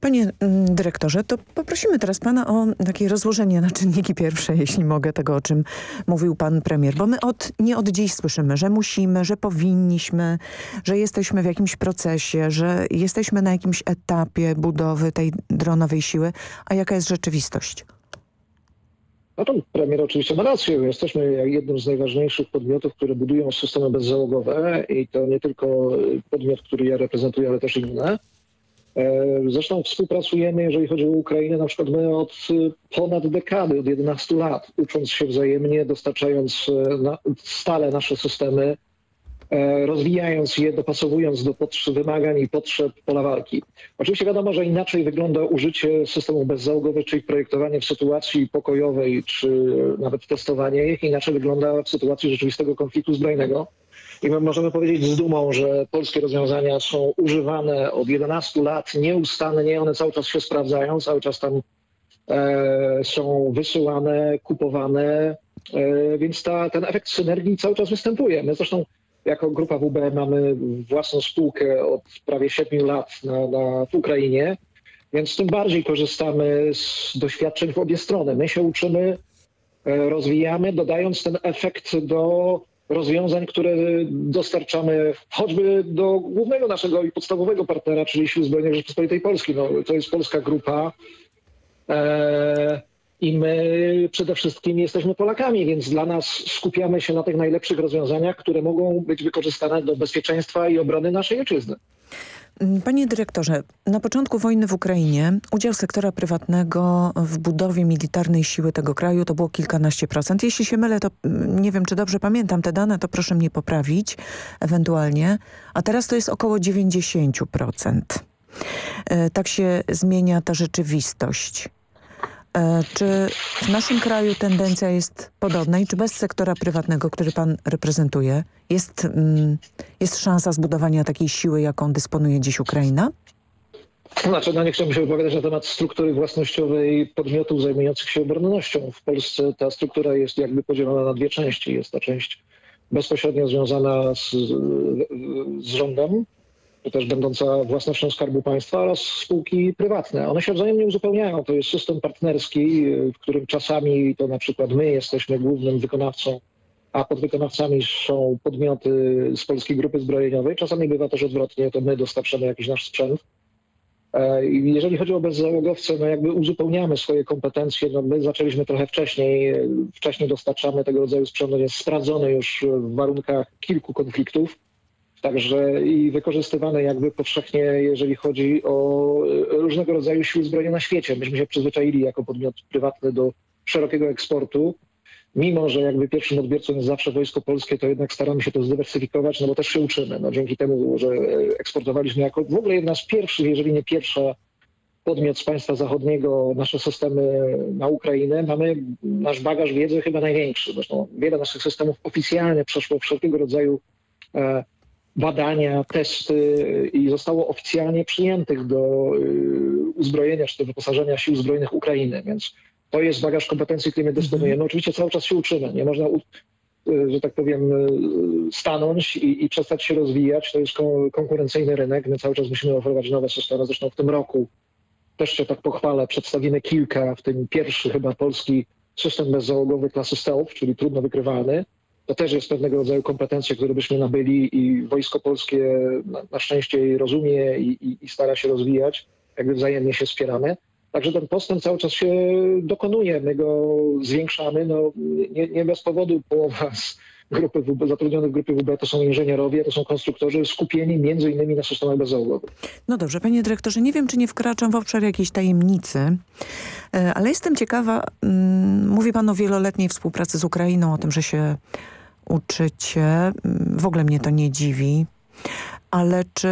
Panie mm, dyrektorze, to poprosimy teraz pana o takie rozłożenie na czynniki pierwsze, jeśli mogę, tego o czym mówił pan premier. Bo my od, nie od dziś słyszymy, że musimy, że powinniśmy, że jesteśmy w jakimś procesie, że jesteśmy na jakimś etapie budowy tej dronowej siły. A jaka jest rzeczywistość? No to premier oczywiście ma rację. Jesteśmy jednym z najważniejszych podmiotów, które budują systemy bezzałogowe i to nie tylko podmiot, który ja reprezentuję, ale też inne. E, zresztą współpracujemy, jeżeli chodzi o Ukrainę, na przykład my od y, ponad dekady, od 11 lat, ucząc się wzajemnie, dostarczając e, stale nasze systemy, e, rozwijając je, dopasowując do wymagań i potrzeb pola walki. Oczywiście wiadomo, że inaczej wygląda użycie systemów bezzałogowych, czyli projektowanie w sytuacji pokojowej, czy nawet testowanie ich, inaczej wygląda w sytuacji rzeczywistego konfliktu zbrojnego. I my możemy powiedzieć z dumą, że polskie rozwiązania są używane od 11 lat nieustannie, one cały czas się sprawdzają, cały czas tam e, są wysyłane, kupowane, e, więc ta, ten efekt synergii cały czas występuje. My zresztą jako grupa WB mamy własną spółkę od prawie 7 lat na, na, w Ukrainie, więc tym bardziej korzystamy z doświadczeń w obie strony. My się uczymy, e, rozwijamy, dodając ten efekt do rozwiązań, które dostarczamy choćby do głównego naszego i podstawowego partnera, czyli Sił Zbrojnych Rzeczypospolitej Polskiej. No, to jest polska grupa e, i my przede wszystkim jesteśmy Polakami, więc dla nas skupiamy się na tych najlepszych rozwiązaniach, które mogą być wykorzystane do bezpieczeństwa i obrony naszej ojczyzny. Panie dyrektorze, na początku wojny w Ukrainie udział sektora prywatnego w budowie militarnej siły tego kraju to było kilkanaście procent. Jeśli się mylę, to mm, nie wiem, czy dobrze pamiętam te dane, to proszę mnie poprawić ewentualnie. A teraz to jest około 90%. E, tak się zmienia ta rzeczywistość. E, czy w naszym kraju tendencja jest podobna i czy bez sektora prywatnego, który pan reprezentuje, jest, mm, jest szansa zbudowania takiej siły, jaką dysponuje dziś Ukraina? Znaczy, no nie chciałbym się wypowiadać na temat struktury własnościowej podmiotów zajmujących się obronnością. W Polsce ta struktura jest jakby podzielona na dwie części. Jest ta część bezpośrednio związana z, z rządem, też będąca własnością Skarbu Państwa oraz spółki prywatne. One się wzajemnie uzupełniają. To jest system partnerski, w którym czasami to na przykład my jesteśmy głównym wykonawcą, a podwykonawcami są podmioty z Polskiej Grupy Zbrojeniowej. Czasami bywa też odwrotnie, to my dostarczamy jakiś nasz sprzęt. E, jeżeli chodzi o bezzałogowce, no jakby uzupełniamy swoje kompetencje. No my zaczęliśmy trochę wcześniej. Wcześniej dostarczamy tego rodzaju sprzęt, on jest sprawdzony już w warunkach kilku konfliktów. Także i wykorzystywane jakby powszechnie, jeżeli chodzi o e, różnego rodzaju siły zbrojne na świecie. Myśmy się przyzwyczaili jako podmiot prywatny do szerokiego eksportu. Mimo, że jakby pierwszym odbiorcą jest zawsze Wojsko Polskie, to jednak staramy się to zdywersyfikować, no bo też się uczymy. No dzięki temu, że eksportowaliśmy jako w ogóle jedna z pierwszych, jeżeli nie pierwsza podmiot z państwa zachodniego nasze systemy na Ukrainę, mamy nasz bagaż wiedzy chyba największy. Zresztą wiele naszych systemów oficjalnie przeszło wszelkiego rodzaju e, badania, testy i zostało oficjalnie przyjętych do y, uzbrojenia czy do wyposażenia sił zbrojnych Ukrainy, więc to jest bagaż kompetencji, którymi dysponujemy. Mhm. Oczywiście cały czas się uczymy, nie można, y, że tak powiem, y, stanąć i, i przestać się rozwijać. To jest konkurencyjny rynek, my cały czas musimy oferować nowe systemy. Zresztą w tym roku też się tak pochwalę, przedstawimy kilka, w tym pierwszy chyba polski system bezzałogowy klasy stealth, czyli trudno wykrywalny, to też jest pewnego rodzaju kompetencja, które byśmy nabyli i Wojsko Polskie na, na szczęście jej rozumie i, i, i, stara się rozwijać, jakby wzajemnie się wspieramy. Także ten postęp cały czas się dokonuje, my go zwiększamy. No, nie, nie bez powodu połowa z grupy WB, zatrudnionych w grupie WB to są inżynierowie, to są konstruktorzy skupieni między innymi na systemach bezzałogowych. No dobrze, panie dyrektorze, nie wiem, czy nie wkraczam w obszar jakiejś tajemnicy, e, ale jestem ciekawa, mm, mówi pan o wieloletniej współpracy z Ukrainą, o tym, że się uczycie. W ogóle mnie to nie dziwi. Ale czy...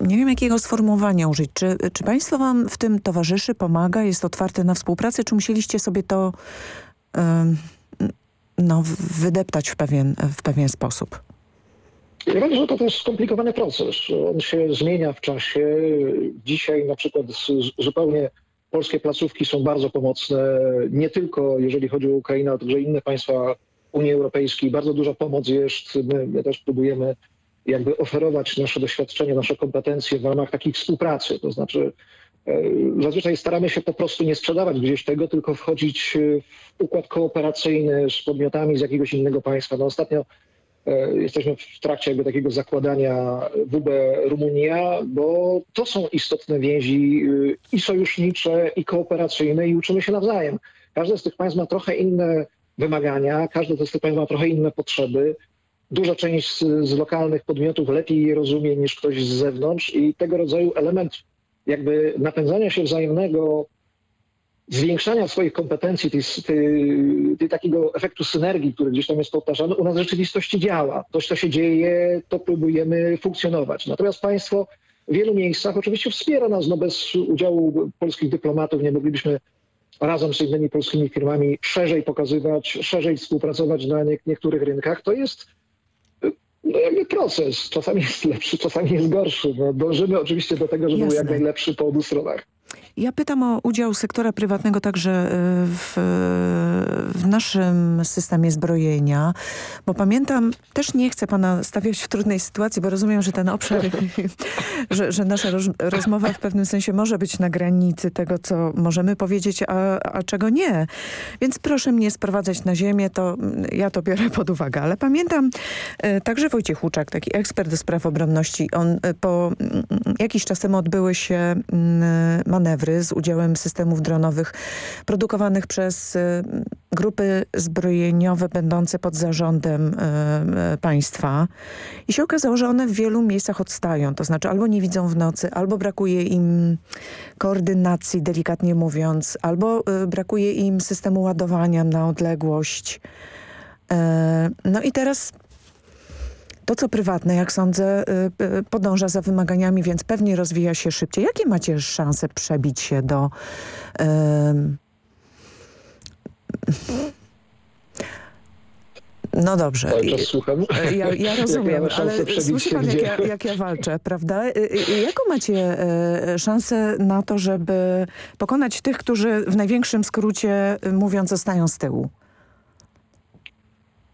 Nie wiem, jakiego sformułowania użyć. Czy, czy państwo wam w tym towarzyszy, pomaga, jest otwarte na współpracę, czy musieliście sobie to no, wydeptać w pewien, w pewien sposób? Wiem, że to jest skomplikowany proces. On się zmienia w czasie. Dzisiaj na przykład zupełnie polskie placówki są bardzo pomocne, nie tylko jeżeli chodzi o Ukrainę, ale także inne państwa Unii Europejskiej. Bardzo duża pomoc jest. My, my też próbujemy jakby oferować nasze doświadczenie, nasze kompetencje w ramach takiej współpracy. To znaczy e, zazwyczaj staramy się po prostu nie sprzedawać gdzieś tego, tylko wchodzić w układ kooperacyjny z podmiotami z jakiegoś innego państwa. No ostatnio e, jesteśmy w trakcie jakby takiego zakładania WB Rumunia, bo to są istotne więzi e, i sojusznicze, i kooperacyjne i uczymy się nawzajem. Każde z tych państw ma trochę inne wymagania, każdy z tych państw ma trochę inne potrzeby. Duża część z, z lokalnych podmiotów lepiej je rozumie niż ktoś z zewnątrz i tego rodzaju element jakby napędzania się wzajemnego, zwiększania swoich kompetencji, tej, takiego efektu synergii, który gdzieś tam jest powtarzany, u nas w rzeczywistości działa. To, co się dzieje, to próbujemy funkcjonować. Natomiast państwo w wielu miejscach oczywiście wspiera nas, no bez udziału polskich dyplomatów nie moglibyśmy razem z innymi polskimi firmami szerzej pokazywać, szerzej współpracować na nie, niektórych rynkach, to jest proces. Czasami jest lepszy, czasami jest gorszy. No, dążymy oczywiście do tego, żeby Jasne. był jak najlepszy po obu stronach. Ja pytam o udział sektora prywatnego także e, w, w, naszym systemie zbrojenia, bo pamiętam, też nie chcę pana stawiać w trudnej sytuacji, bo rozumiem, że ten obszar, <laughs> że, że, nasza roz, rozmowa w pewnym sensie może być na granicy tego, co możemy powiedzieć, a, a czego nie. Więc proszę mnie sprowadzać na ziemię, to ja to biorę pod uwagę. Ale pamiętam e, także Wojciech Łuczak, taki ekspert do spraw obronności, on e, po jakiś czas temu odbyły się manewry manewry z udziałem systemów dronowych produkowanych przez y, grupy zbrojeniowe będące pod zarządem y, y, państwa. I się okazało, że one w wielu miejscach odstają. To znaczy albo nie widzą w nocy, albo brakuje im koordynacji, delikatnie mówiąc, albo brakuje im systemu ładowania na odległość. No i teraz to, co prywatne, jak sądzę, y, y, podąża za wymaganiami, więc pewnie rozwija się szybciej. Jakie macie szanse przebić się do... No dobrze. słucham. Y, ja, ja <laughs> rozumiem, ale słyszy pan, jak ja, jak ja, walczę, prawda? Jaką macie szansę na to, żeby pokonać tych, którzy w największym skrócie mówiąc zostają z tyłu?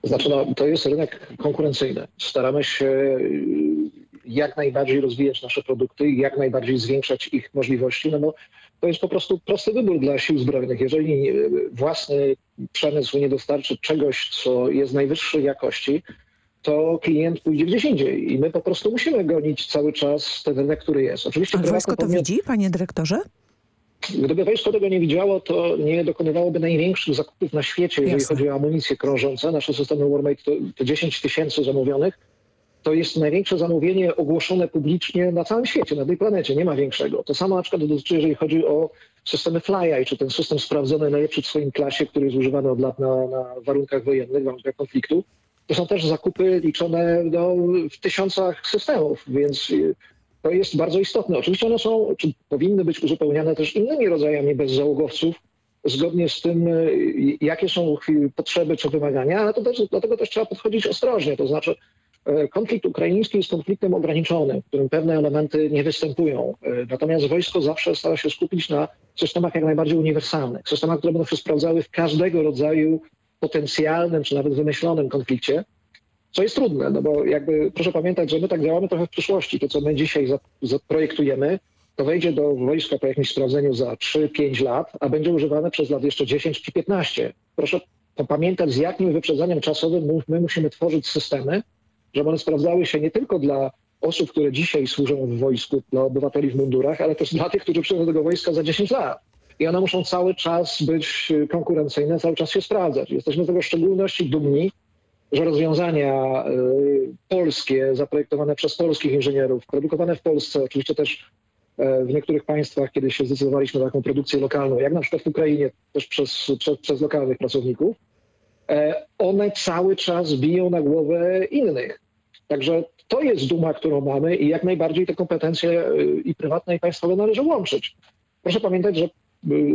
Znaczy, no, to jest rynek konkurencyjny. Staramy się y, jak najbardziej rozwijać nasze produkty i jak najbardziej zwiększać ich możliwości, no bo to jest po prostu prosty wybór dla sił zbrojnych. Jeżeli własny przemysł nie dostarczy czegoś, co jest najwyższej jakości, to klient pójdzie gdzieś indziej i my po prostu musimy gonić cały czas ten rynek, który jest. Oczywiście A wojsko to widzi, panie dyrektorze? Gdyby wojsko tego nie widziało, to nie dokonywałoby największych zakupów na świecie, jeżeli Jasne. chodzi o amunicję krążącą. Nasze systemy Warmate to, to 10 tysięcy zamówionych. To jest największe zamówienie ogłoszone publicznie na całym świecie, na tej planecie. Nie ma większego. To samo na przykład dotyczy, jeżeli chodzi o systemy FlyEye, czy ten system sprawdzony najlepszy w swoim klasie, który jest używany od lat na, na warunkach wojennych, warunkach konfliktu. To są też zakupy liczone no, w tysiącach systemów, więc to jest bardzo istotne. Oczywiście one są, czy powinny być uzupełniane też innymi rodzajami bezzałogowców, zgodnie z tym, y, jakie są potrzeby czy wymagania, ale to też, dlatego też trzeba podchodzić ostrożnie. To znaczy e, konflikt ukraiński jest konfliktem ograniczonym, w którym pewne elementy nie występują. E, natomiast wojsko zawsze stara się skupić na systemach jak najbardziej uniwersalnych, systemach, które będą się sprawdzały w każdego rodzaju potencjalnym czy nawet wymyślonym konflikcie. Co jest trudne, no bo jakby proszę pamiętać, że my tak działamy trochę w przyszłości. To, co my dzisiaj zaprojektujemy, to wejdzie do wojska po jakimś sprawdzeniu za 3-5 lat, a będzie używane przez lat jeszcze 10 czy 15. Proszę pamiętać, z jakim wyprzedzeniem czasowym my musimy tworzyć systemy, żeby one sprawdzały się nie tylko dla osób, które dzisiaj służą w wojsku, dla obywateli w mundurach, ale też dla tych, którzy przyjdą do tego wojska za 10 lat. I one muszą cały czas być konkurencyjne, cały czas się sprawdzać. Jesteśmy z tego w szczególności dumni, że rozwiązania y, polskie, zaprojektowane przez polskich inżynierów, produkowane w Polsce, oczywiście też e, w niektórych państwach, kiedy się zdecydowaliśmy na taką produkcję lokalną, jak na przykład w Ukrainie, też przez, przez, przez lokalnych pracowników, e, one cały czas biją na głowę innych. Także to jest duma, którą mamy i jak najbardziej te kompetencje y, i prywatne, i państwowe należy łączyć. Proszę pamiętać, że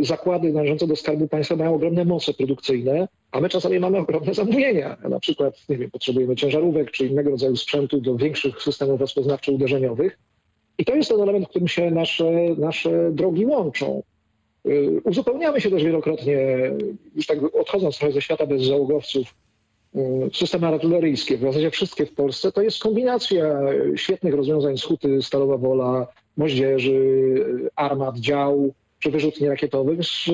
zakłady należące do Skarbu Państwa mają ogromne moce produkcyjne, a my czasami mamy ogromne zamówienia. Na przykład, nie wiem, potrzebujemy ciężarówek czy innego rodzaju sprzętu do większych systemów rozpoznawczo-uderzeniowych. I to jest ten element, w którym się nasze, nasze drogi łączą. Y, uzupełniamy się też wielokrotnie, już tak odchodząc trochę ze świata bez załogowców, y, systemy artyleryjskie, w zasadzie wszystkie w Polsce, to jest kombinacja świetnych rozwiązań z huty Stalowa Wola, moździerzy, armat, dział czy wyrzutni rakietowych z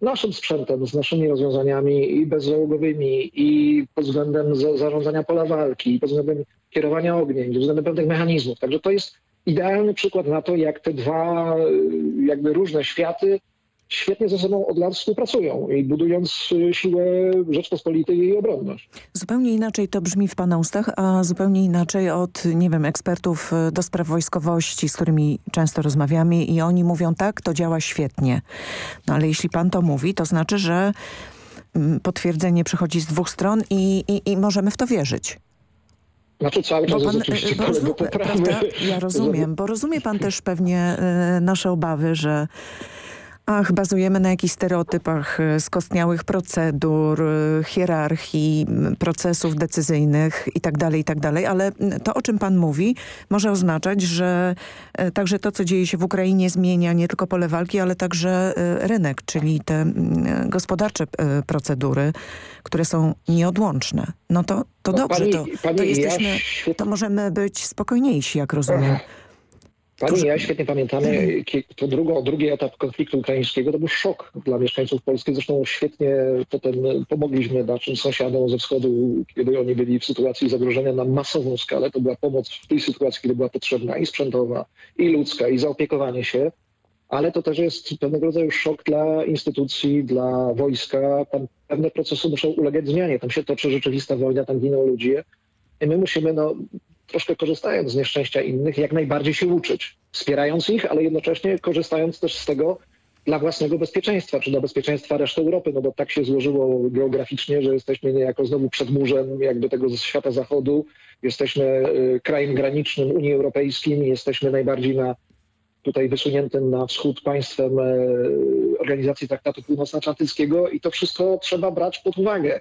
naszym sprzętem, z naszymi rozwiązaniami i bezzałogowymi, i pod względem zarządzania pola walki, i pod względem kierowania ogniem, pod względem pewnych mechanizmów. Także to jest idealny przykład na to, jak te dwa jakby różne światy świetnie ze sobą od lat współpracują i budując y, siłę Rzeczpospolitej i jej obronność. Zupełnie inaczej to brzmi w Pana ustach, a zupełnie inaczej od, nie wiem, ekspertów y, do spraw wojskowości, z którymi często rozmawiamy i oni mówią tak, to działa świetnie. No ale jeśli Pan to mówi, to znaczy, że mm, potwierdzenie przychodzi z dwóch stron i, i, i możemy w to wierzyć. Znaczy cały czas pan, oczywiście rozum, prawda? Ja rozumiem, bo rozumie pan też pewnie y, nasze obawy, że Ach, bazujemy na jakichś stereotypach e, skostniałych procedur, e, hierarchii, procesów decyzyjnych itd., itd., ale m, to, o czym pan mówi, może oznaczać, że e, także to, co dzieje się w Ukrainie zmienia nie tylko pole walki, ale także rynek, czyli te gospodarcze procedury, które są nieodłączne. No to, to No, dobrze, pani- to, pani, to ja jesteśmy, świetnie- to możemy być spokojniejsi, jak rozumiem. <laughs> Pani i ja świetnie pamiętamy to drugo, drugi etap konfliktu ukraińskiego. To był szok dla mieszkańców Polski. Zresztą świetnie potem pomogliśmy naszym sąsiadom ze wschodu, kiedy oni byli w sytuacji zagrożenia na masową skalę. To była pomoc w tej sytuacji, kiedy była potrzebna i sprzętowa, i ludzka, i zaopiekowanie się. Ale to też jest pewnego rodzaju szok dla instytucji, dla wojska. Tam pewne procesy muszą ulegać zmianie. Tam się toczy rzeczywista wojna, tam giną ludzie. I my musimy, no, troszkę korzystając z nieszczęścia innych, jak najbardziej się uczyć, wspierając ich, ale jednocześnie korzystając też z tego dla własnego bezpieczeństwa, czy dla bezpieczeństwa reszty Europy, no bo tak się złożyło geograficznie, że jesteśmy niejako znowu przed murzem jakby tego świata zachodu, jesteśmy y, krajem granicznym Unii Europejskiej, jesteśmy najbardziej na tutaj wysuniętym na wschód państwem e, Organizacji Traktatu Północnoatlantyckiego i to wszystko trzeba brać pod uwagę.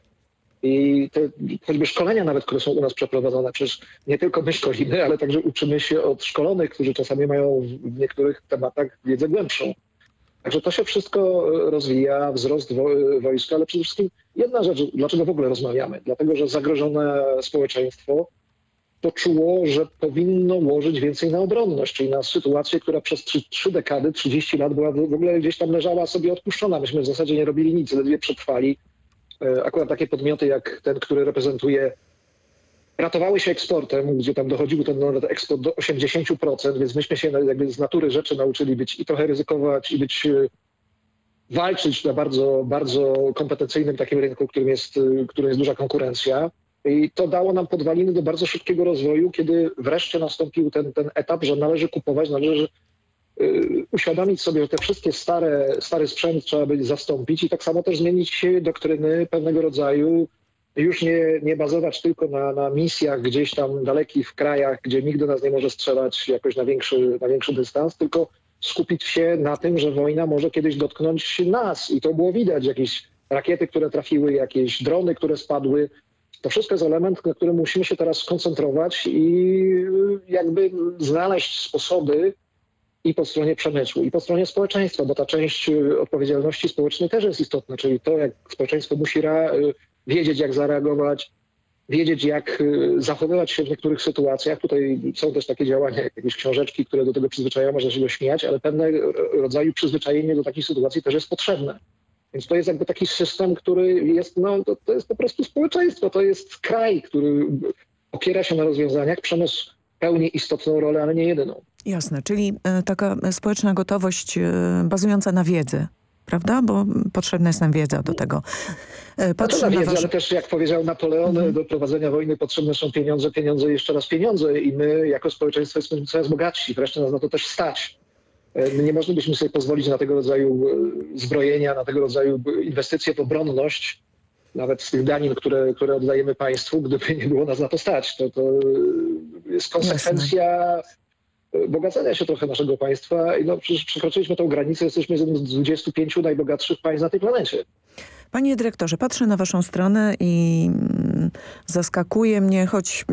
I te choćby szkolenia nawet, które są u nas przeprowadzone, przecież nie tylko my szkolimy, ale także uczymy się od szkolonych, którzy czasami mają w niektórych tematach wiedzę głębszą. Także to się wszystko e, rozwija, wzrost wo- wojska, ale przede wszystkim jedna rzecz, dlaczego w ogóle rozmawiamy? Dlatego, że zagrożone społeczeństwo poczuło, że powinno łożyć więcej na obronność, czyli na sytuację, która przez trzy, dekady, 30 lat była w ogóle gdzieś tam leżała sobie odpuszczona. Myśmy w zasadzie nie robili nic, ledwie przetrwali. E, Akurat takie podmioty jak ten, który reprezentuje, ratowały się eksportem, gdzie tam dochodził ten eksport do 80%, więc myśmy się jakby z natury rzeczy nauczyli być i trochę ryzykować i być e, walczyć na bardzo, bardzo kompetencyjnym takim rynku, którym jest, y, którym jest duża konkurencja. I to dało nam podwaliny do bardzo szybkiego rozwoju, kiedy wreszcie nastąpił ten, ten etap, że należy kupować, należy uświadomić sobie, że te wszystkie stare, stary sprzęt trzeba będzie zastąpić i tak samo też zmienić doktryny pewnego rodzaju, już nie, nie bazować tylko na, na misjach gdzieś tam dalekich krajach, gdzie nikt do nas nie może strzelać jakoś na większy, na większy dystans, tylko skupić się na tym, że wojna może kiedyś dotknąć nas. I to było widać, jakieś rakiety, które trafiły, jakieś drony, które spadły. To wszystko jest element, na którym musimy się teraz skoncentrować i jakby znaleźć sposoby i po stronie przemysłu, i po stronie społeczeństwa, bo ta część y, odpowiedzialności społecznej też jest istotna, czyli to, jak społeczeństwo musi y, wiedzieć, jak zareagować, wiedzieć, jak y, zachowywać się w niektórych sytuacjach. Tutaj są też takie działania, jak jakieś książeczki, które do tego przyzwyczajają, można się go śmiać, ale pewne rodzaju przyzwyczajenie do takich sytuacji też jest potrzebne. Więc to jest jakby taki system, który jest, no to, to jest po prostu społeczeństwo, to jest kraj, który opiera się na rozwiązaniach. Przemysł pełni istotną rolę, ale nie jedyną. Jasne, czyli e, taka społeczna gotowość e, bazująca na wiedzy, prawda? Bo potrzebna jest nam wiedza do tego. E, No to Patrzę na na wiedzę, wasze... ale też jak powiedział Napoleon, do prowadzenia wojny potrzebne są pieniądze, pieniądze i jeszcze raz pieniądze i my jako społeczeństwo jesteśmy coraz bogatsi, wreszcie nas na to też stać. E, My nie moglibyśmy sobie pozwolić na tego rodzaju e, zbrojenia, na tego rodzaju inwestycje w obronność, nawet z tych danin, które, które oddajemy państwu, gdyby nie było nas na to stać. To, to jest konsekwencja e, bogacenia się trochę naszego państwa i no, przecież przekroczyliśmy tą granicę, jesteśmy jednym z 25 najbogatszych państw na tej planecie. Panie dyrektorze, patrzę na waszą stronę i zaskakuje mnie, choć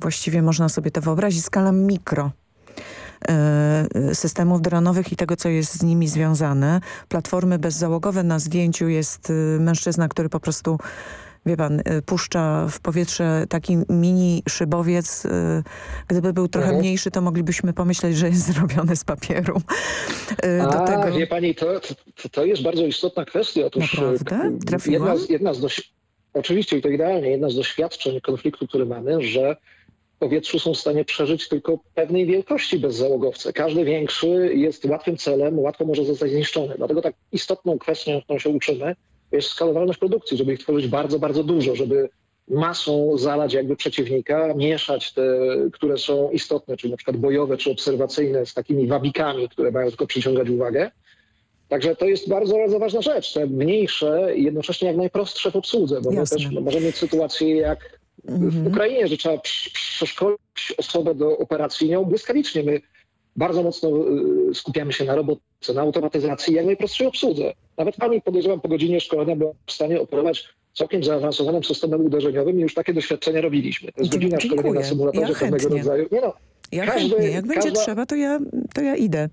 właściwie można sobie to wyobrazić, skala mikro systemów dronowych i tego, co jest z nimi związane. Platformy bezzałogowe. Na zdjęciu jest y, mężczyzna, który po prostu wie pan, y, puszcza w powietrze taki mini szybowiec. Gdyby był trochę Mhm. mniejszy, to moglibyśmy pomyśleć, że jest <laughs> zrobiony z papieru. Do A, tego... wie pani, to, to, to jest bardzo istotna kwestia. Otóż Naprawdę? e, Trafiłam? Jedna z, jedna z dość, oczywiście i to idealnie, jedna z doświadczeń konfliktu, który mamy, że powietrzu są w stanie przeżyć tylko pewnej wielkości bezzałogowce. Każdy większy jest łatwym celem, łatwo może zostać zniszczony. Dlatego tak istotną kwestią, którą się uczymy, jest skalowalność produkcji, żeby ich tworzyć bardzo, bardzo dużo, żeby masą zalać jakby przeciwnika, mieszać te, które są istotne, czyli na przykład bojowe czy obserwacyjne z takimi wabikami, które mają tylko przyciągać uwagę. Także to jest bardzo, bardzo ważna rzecz. Te mniejsze i jednocześnie jak najprostsze w obsłudze, bo Jasne. my też możemy mieć sytuację jak w Ukrainie, że trzeba prz- przeszkolić osobę do operacji nią błyskawicznie. My bardzo mocno y, skupiamy się na robotce, na automatyzacji, jak najprostszej obsłudze. Nawet pani, podejrzewam, po godzinie szkolenia była w stanie operować całkiem zaawansowanym systemem uderzeniowym i już takie doświadczenia robiliśmy. To jest godzina Dziękuję. szkolenia na symulatorze Ja pewnego rodzaju. Nie no, Ja każdy- chętnie, jak będzie każda- trzeba, to ja, to ja idę.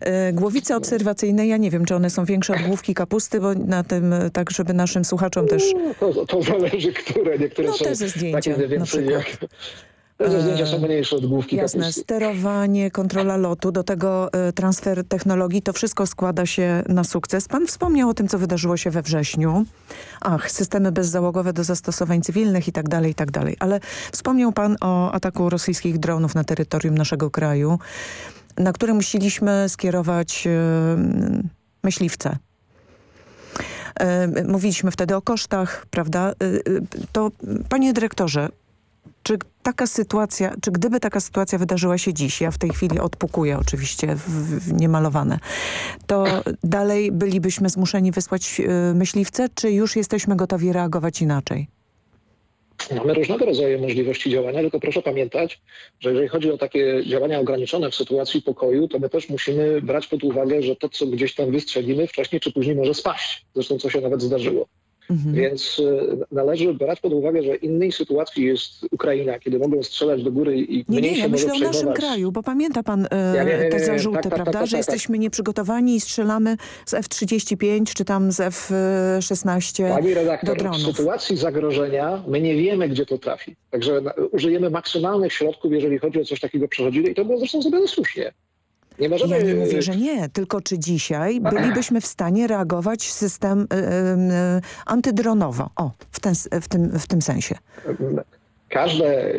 E, Głowice obserwacyjne, ja nie wiem, czy one są większe od główki kapusty, bo na tym, e, tak żeby naszym słuchaczom też... To, to zależy, które. Niektóre No są takie mniej więcej jak... Te ze zdjęcia są E, mniejsze od główki Jasne, kapusty. sterowanie, kontrola lotu, do tego e, transfer technologii, to wszystko składa się na sukces. Pan wspomniał o tym, co wydarzyło się we wrześniu. Ach, systemy bezzałogowe do zastosowań cywilnych i tak dalej, i tak dalej. Ale wspomniał pan o ataku rosyjskich dronów na terytorium naszego kraju, na które musieliśmy skierować e, myśliwce. E, Mówiliśmy wtedy o kosztach, prawda? E, e, To, panie dyrektorze, czy taka sytuacja, czy gdyby taka sytuacja wydarzyła się dziś, ja w tej chwili odpukuję oczywiście w, w niemalowane, to dalej bylibyśmy zmuszeni wysłać e, myśliwce, czy już jesteśmy gotowi reagować inaczej? Mamy różnego rodzaju możliwości działania, tylko proszę pamiętać, że jeżeli chodzi o takie działania ograniczone w sytuacji pokoju, to my też musimy brać pod uwagę, że to, co gdzieś tam wystrzelimy, wcześniej czy później może spaść. Zresztą co się nawet zdarzyło. Więc e, należy brać pod uwagę, że innej sytuacji jest Ukraina, kiedy mogą strzelać do góry i Nie, nie, ja myślę o naszym kraju, bo pamięta pan e, Ja wiem, wiem, te wiem, zarzuty, tak, tak, prawda, tak, tak, że tak. jesteśmy nieprzygotowani i strzelamy z F-35 czy tam z F-16 Pani do redaktor, w dronów. sytuacji zagrożenia my nie wiemy, gdzie to trafi. Także użyjemy maksymalnych środków, jeżeli chodzi o coś takiego przechodzili i to było zresztą zrobione słusznie. Nie możemy... Ja nie mówię, że nie, tylko czy dzisiaj bylibyśmy w stanie reagować system y, y, y, antydronowo, o, w, ten, w, tym, w tym sensie. Każde,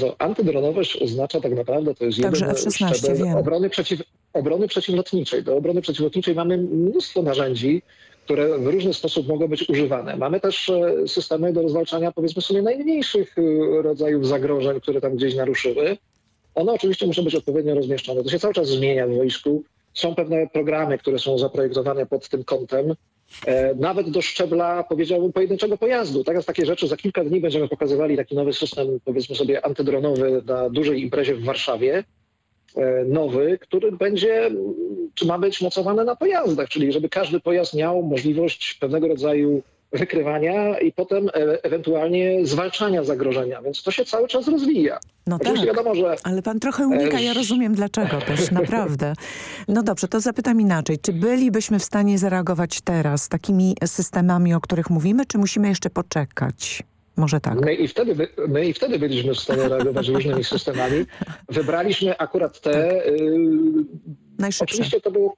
co, antydronowość oznacza tak naprawdę, to jest Także jeden F-16, szczebel wiem. obrony, przeciw, obrony przeciwlotniczej. Do obrony przeciwlotniczej mamy mnóstwo narzędzi, które w różny sposób mogą być używane. Mamy też e, systemy do zwalczania powiedzmy sobie najmniejszych rodzajów zagrożeń, które tam gdzieś naruszyły. One oczywiście muszą być odpowiednio rozmieszczone. To się cały czas zmienia w wojsku. Są pewne programy, które są zaprojektowane pod tym kątem. E, nawet do szczebla, powiedziałbym, pojedynczego pojazdu. Jest takie rzeczy. Za kilka dni będziemy pokazywali taki nowy system, powiedzmy sobie, antydronowy na dużej imprezie w Warszawie. E, nowy, który będzie, czy ma być mocowany na pojazdach, czyli żeby każdy pojazd miał możliwość pewnego rodzaju wykrywania i potem e, ewentualnie zwalczania zagrożenia. Więc to się cały czas rozwija. No Oczywiście tak, wiadomo, że ale pan trochę unika, ja rozumiem dlaczego też, <laughs> naprawdę. No dobrze, to zapytam inaczej. Czy bylibyśmy w stanie zareagować teraz takimi systemami, o których mówimy, czy musimy jeszcze poczekać? Może tak. My i, wtedy, by- my i wtedy byliśmy w stanie reagować różnymi systemami. Wybraliśmy akurat te. y, Najszybsze. Oczywiście to było.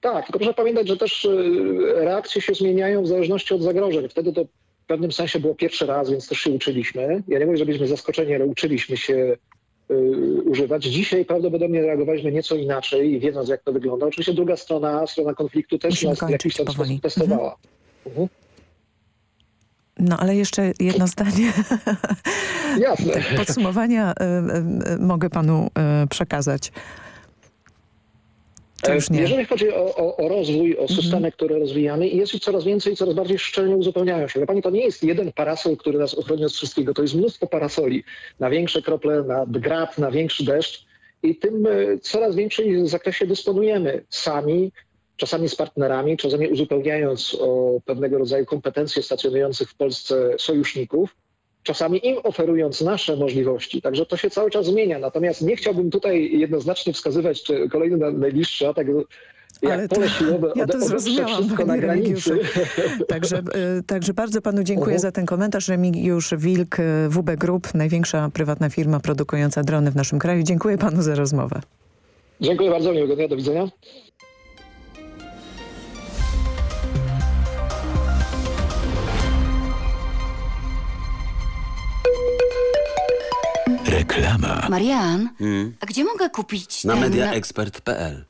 Tak, tylko proszę pamiętać, że też y, reakcje się zmieniają w zależności od zagrożeń. Wtedy to w pewnym sensie było pierwszy raz, więc też się uczyliśmy. Ja nie mówię, że byliśmy zaskoczeni, ale uczyliśmy się y, używać. Dzisiaj prawdopodobnie reagowaliśmy nieco inaczej, wiedząc jak to wygląda. Oczywiście druga strona, strona konfliktu też Musimy nas w jakiś tam powoli. sposób testowała. Mhm. No ale jeszcze jedno <laughs> zdanie. Jasne. Podsumowania y, y, y, mogę panu y, przekazać. Czy już nie? E, Jeżeli chodzi o, o, o rozwój, o systemy, Mhm. które rozwijamy jest ich coraz więcej i coraz bardziej szczelnie uzupełniają się. Wie Pani, to nie jest jeden parasol, który nas ochroni od wszystkiego. To jest mnóstwo parasoli. Na większe krople, na grad, na większy deszcz i tym e, coraz większym zakresie dysponujemy sami, czasami z partnerami, czasami uzupełniając o pewnego rodzaju kompetencje stacjonujących w Polsce sojuszników czasami im oferując nasze możliwości. Także to się cały czas zmienia. Natomiast nie chciałbym tutaj jednoznacznie wskazywać, czy kolejny na- najbliższy atak jak Ale to- pole siłowe ja to zrozumiałam, na panie granicy. Także, y, także bardzo panu dziękuję Mhm. za ten komentarz. Remigiusz Wilk, y, WB Group, największa prywatna firma produkująca drony w naszym kraju. Dziękuję panu za rozmowę. Dziękuję bardzo, miłego dnia, do widzenia. Reklama. Marian, Hmm. a gdzie mogę kupić Na ten... mediaexpert.pl.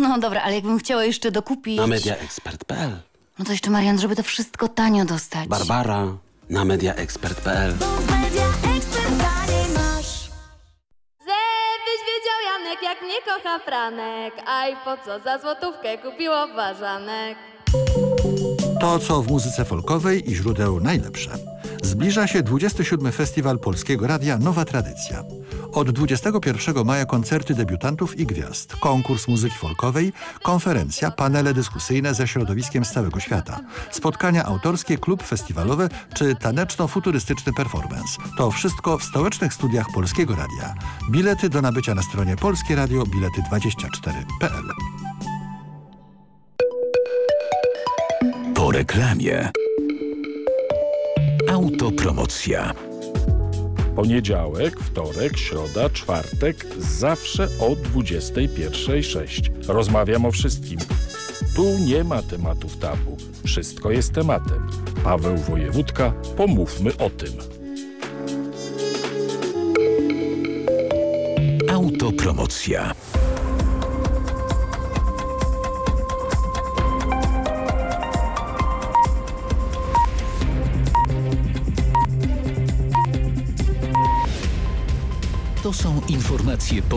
No dobra, ale jakbym chciała jeszcze dokupić... Na mediaexpert.pl. No to jeszcze Marian, żeby to wszystko tanio dostać. Barbara. Na mediaexpert.pl. Żebyś wiedział Janek, jak mnie kocha Franek A i po co za złotówkę kupiło ważanek To, co w muzyce folkowej i źródeł najlepsze. Zbliża się 27. Festiwal Polskiego Radia Nowa Tradycja. Od 21 maja koncerty debiutantów i gwiazd, konkurs muzyki folkowej, konferencja, panele dyskusyjne ze środowiskiem z całego świata, spotkania autorskie, klub festiwalowe czy taneczno-futurystyczny performance. To wszystko w stołecznych studiach Polskiego Radia. Bilety do nabycia na stronie Polskie Radio bilety24.pl. Po reklamie. Autopromocja. Poniedziałek, wtorek, środa, czwartek, zawsze o 21.06. Rozmawiam o wszystkim. Tu nie ma tematów tabu. Wszystko jest tematem. Paweł Wojewódka, pomówmy o tym. Autopromocja. To są informacje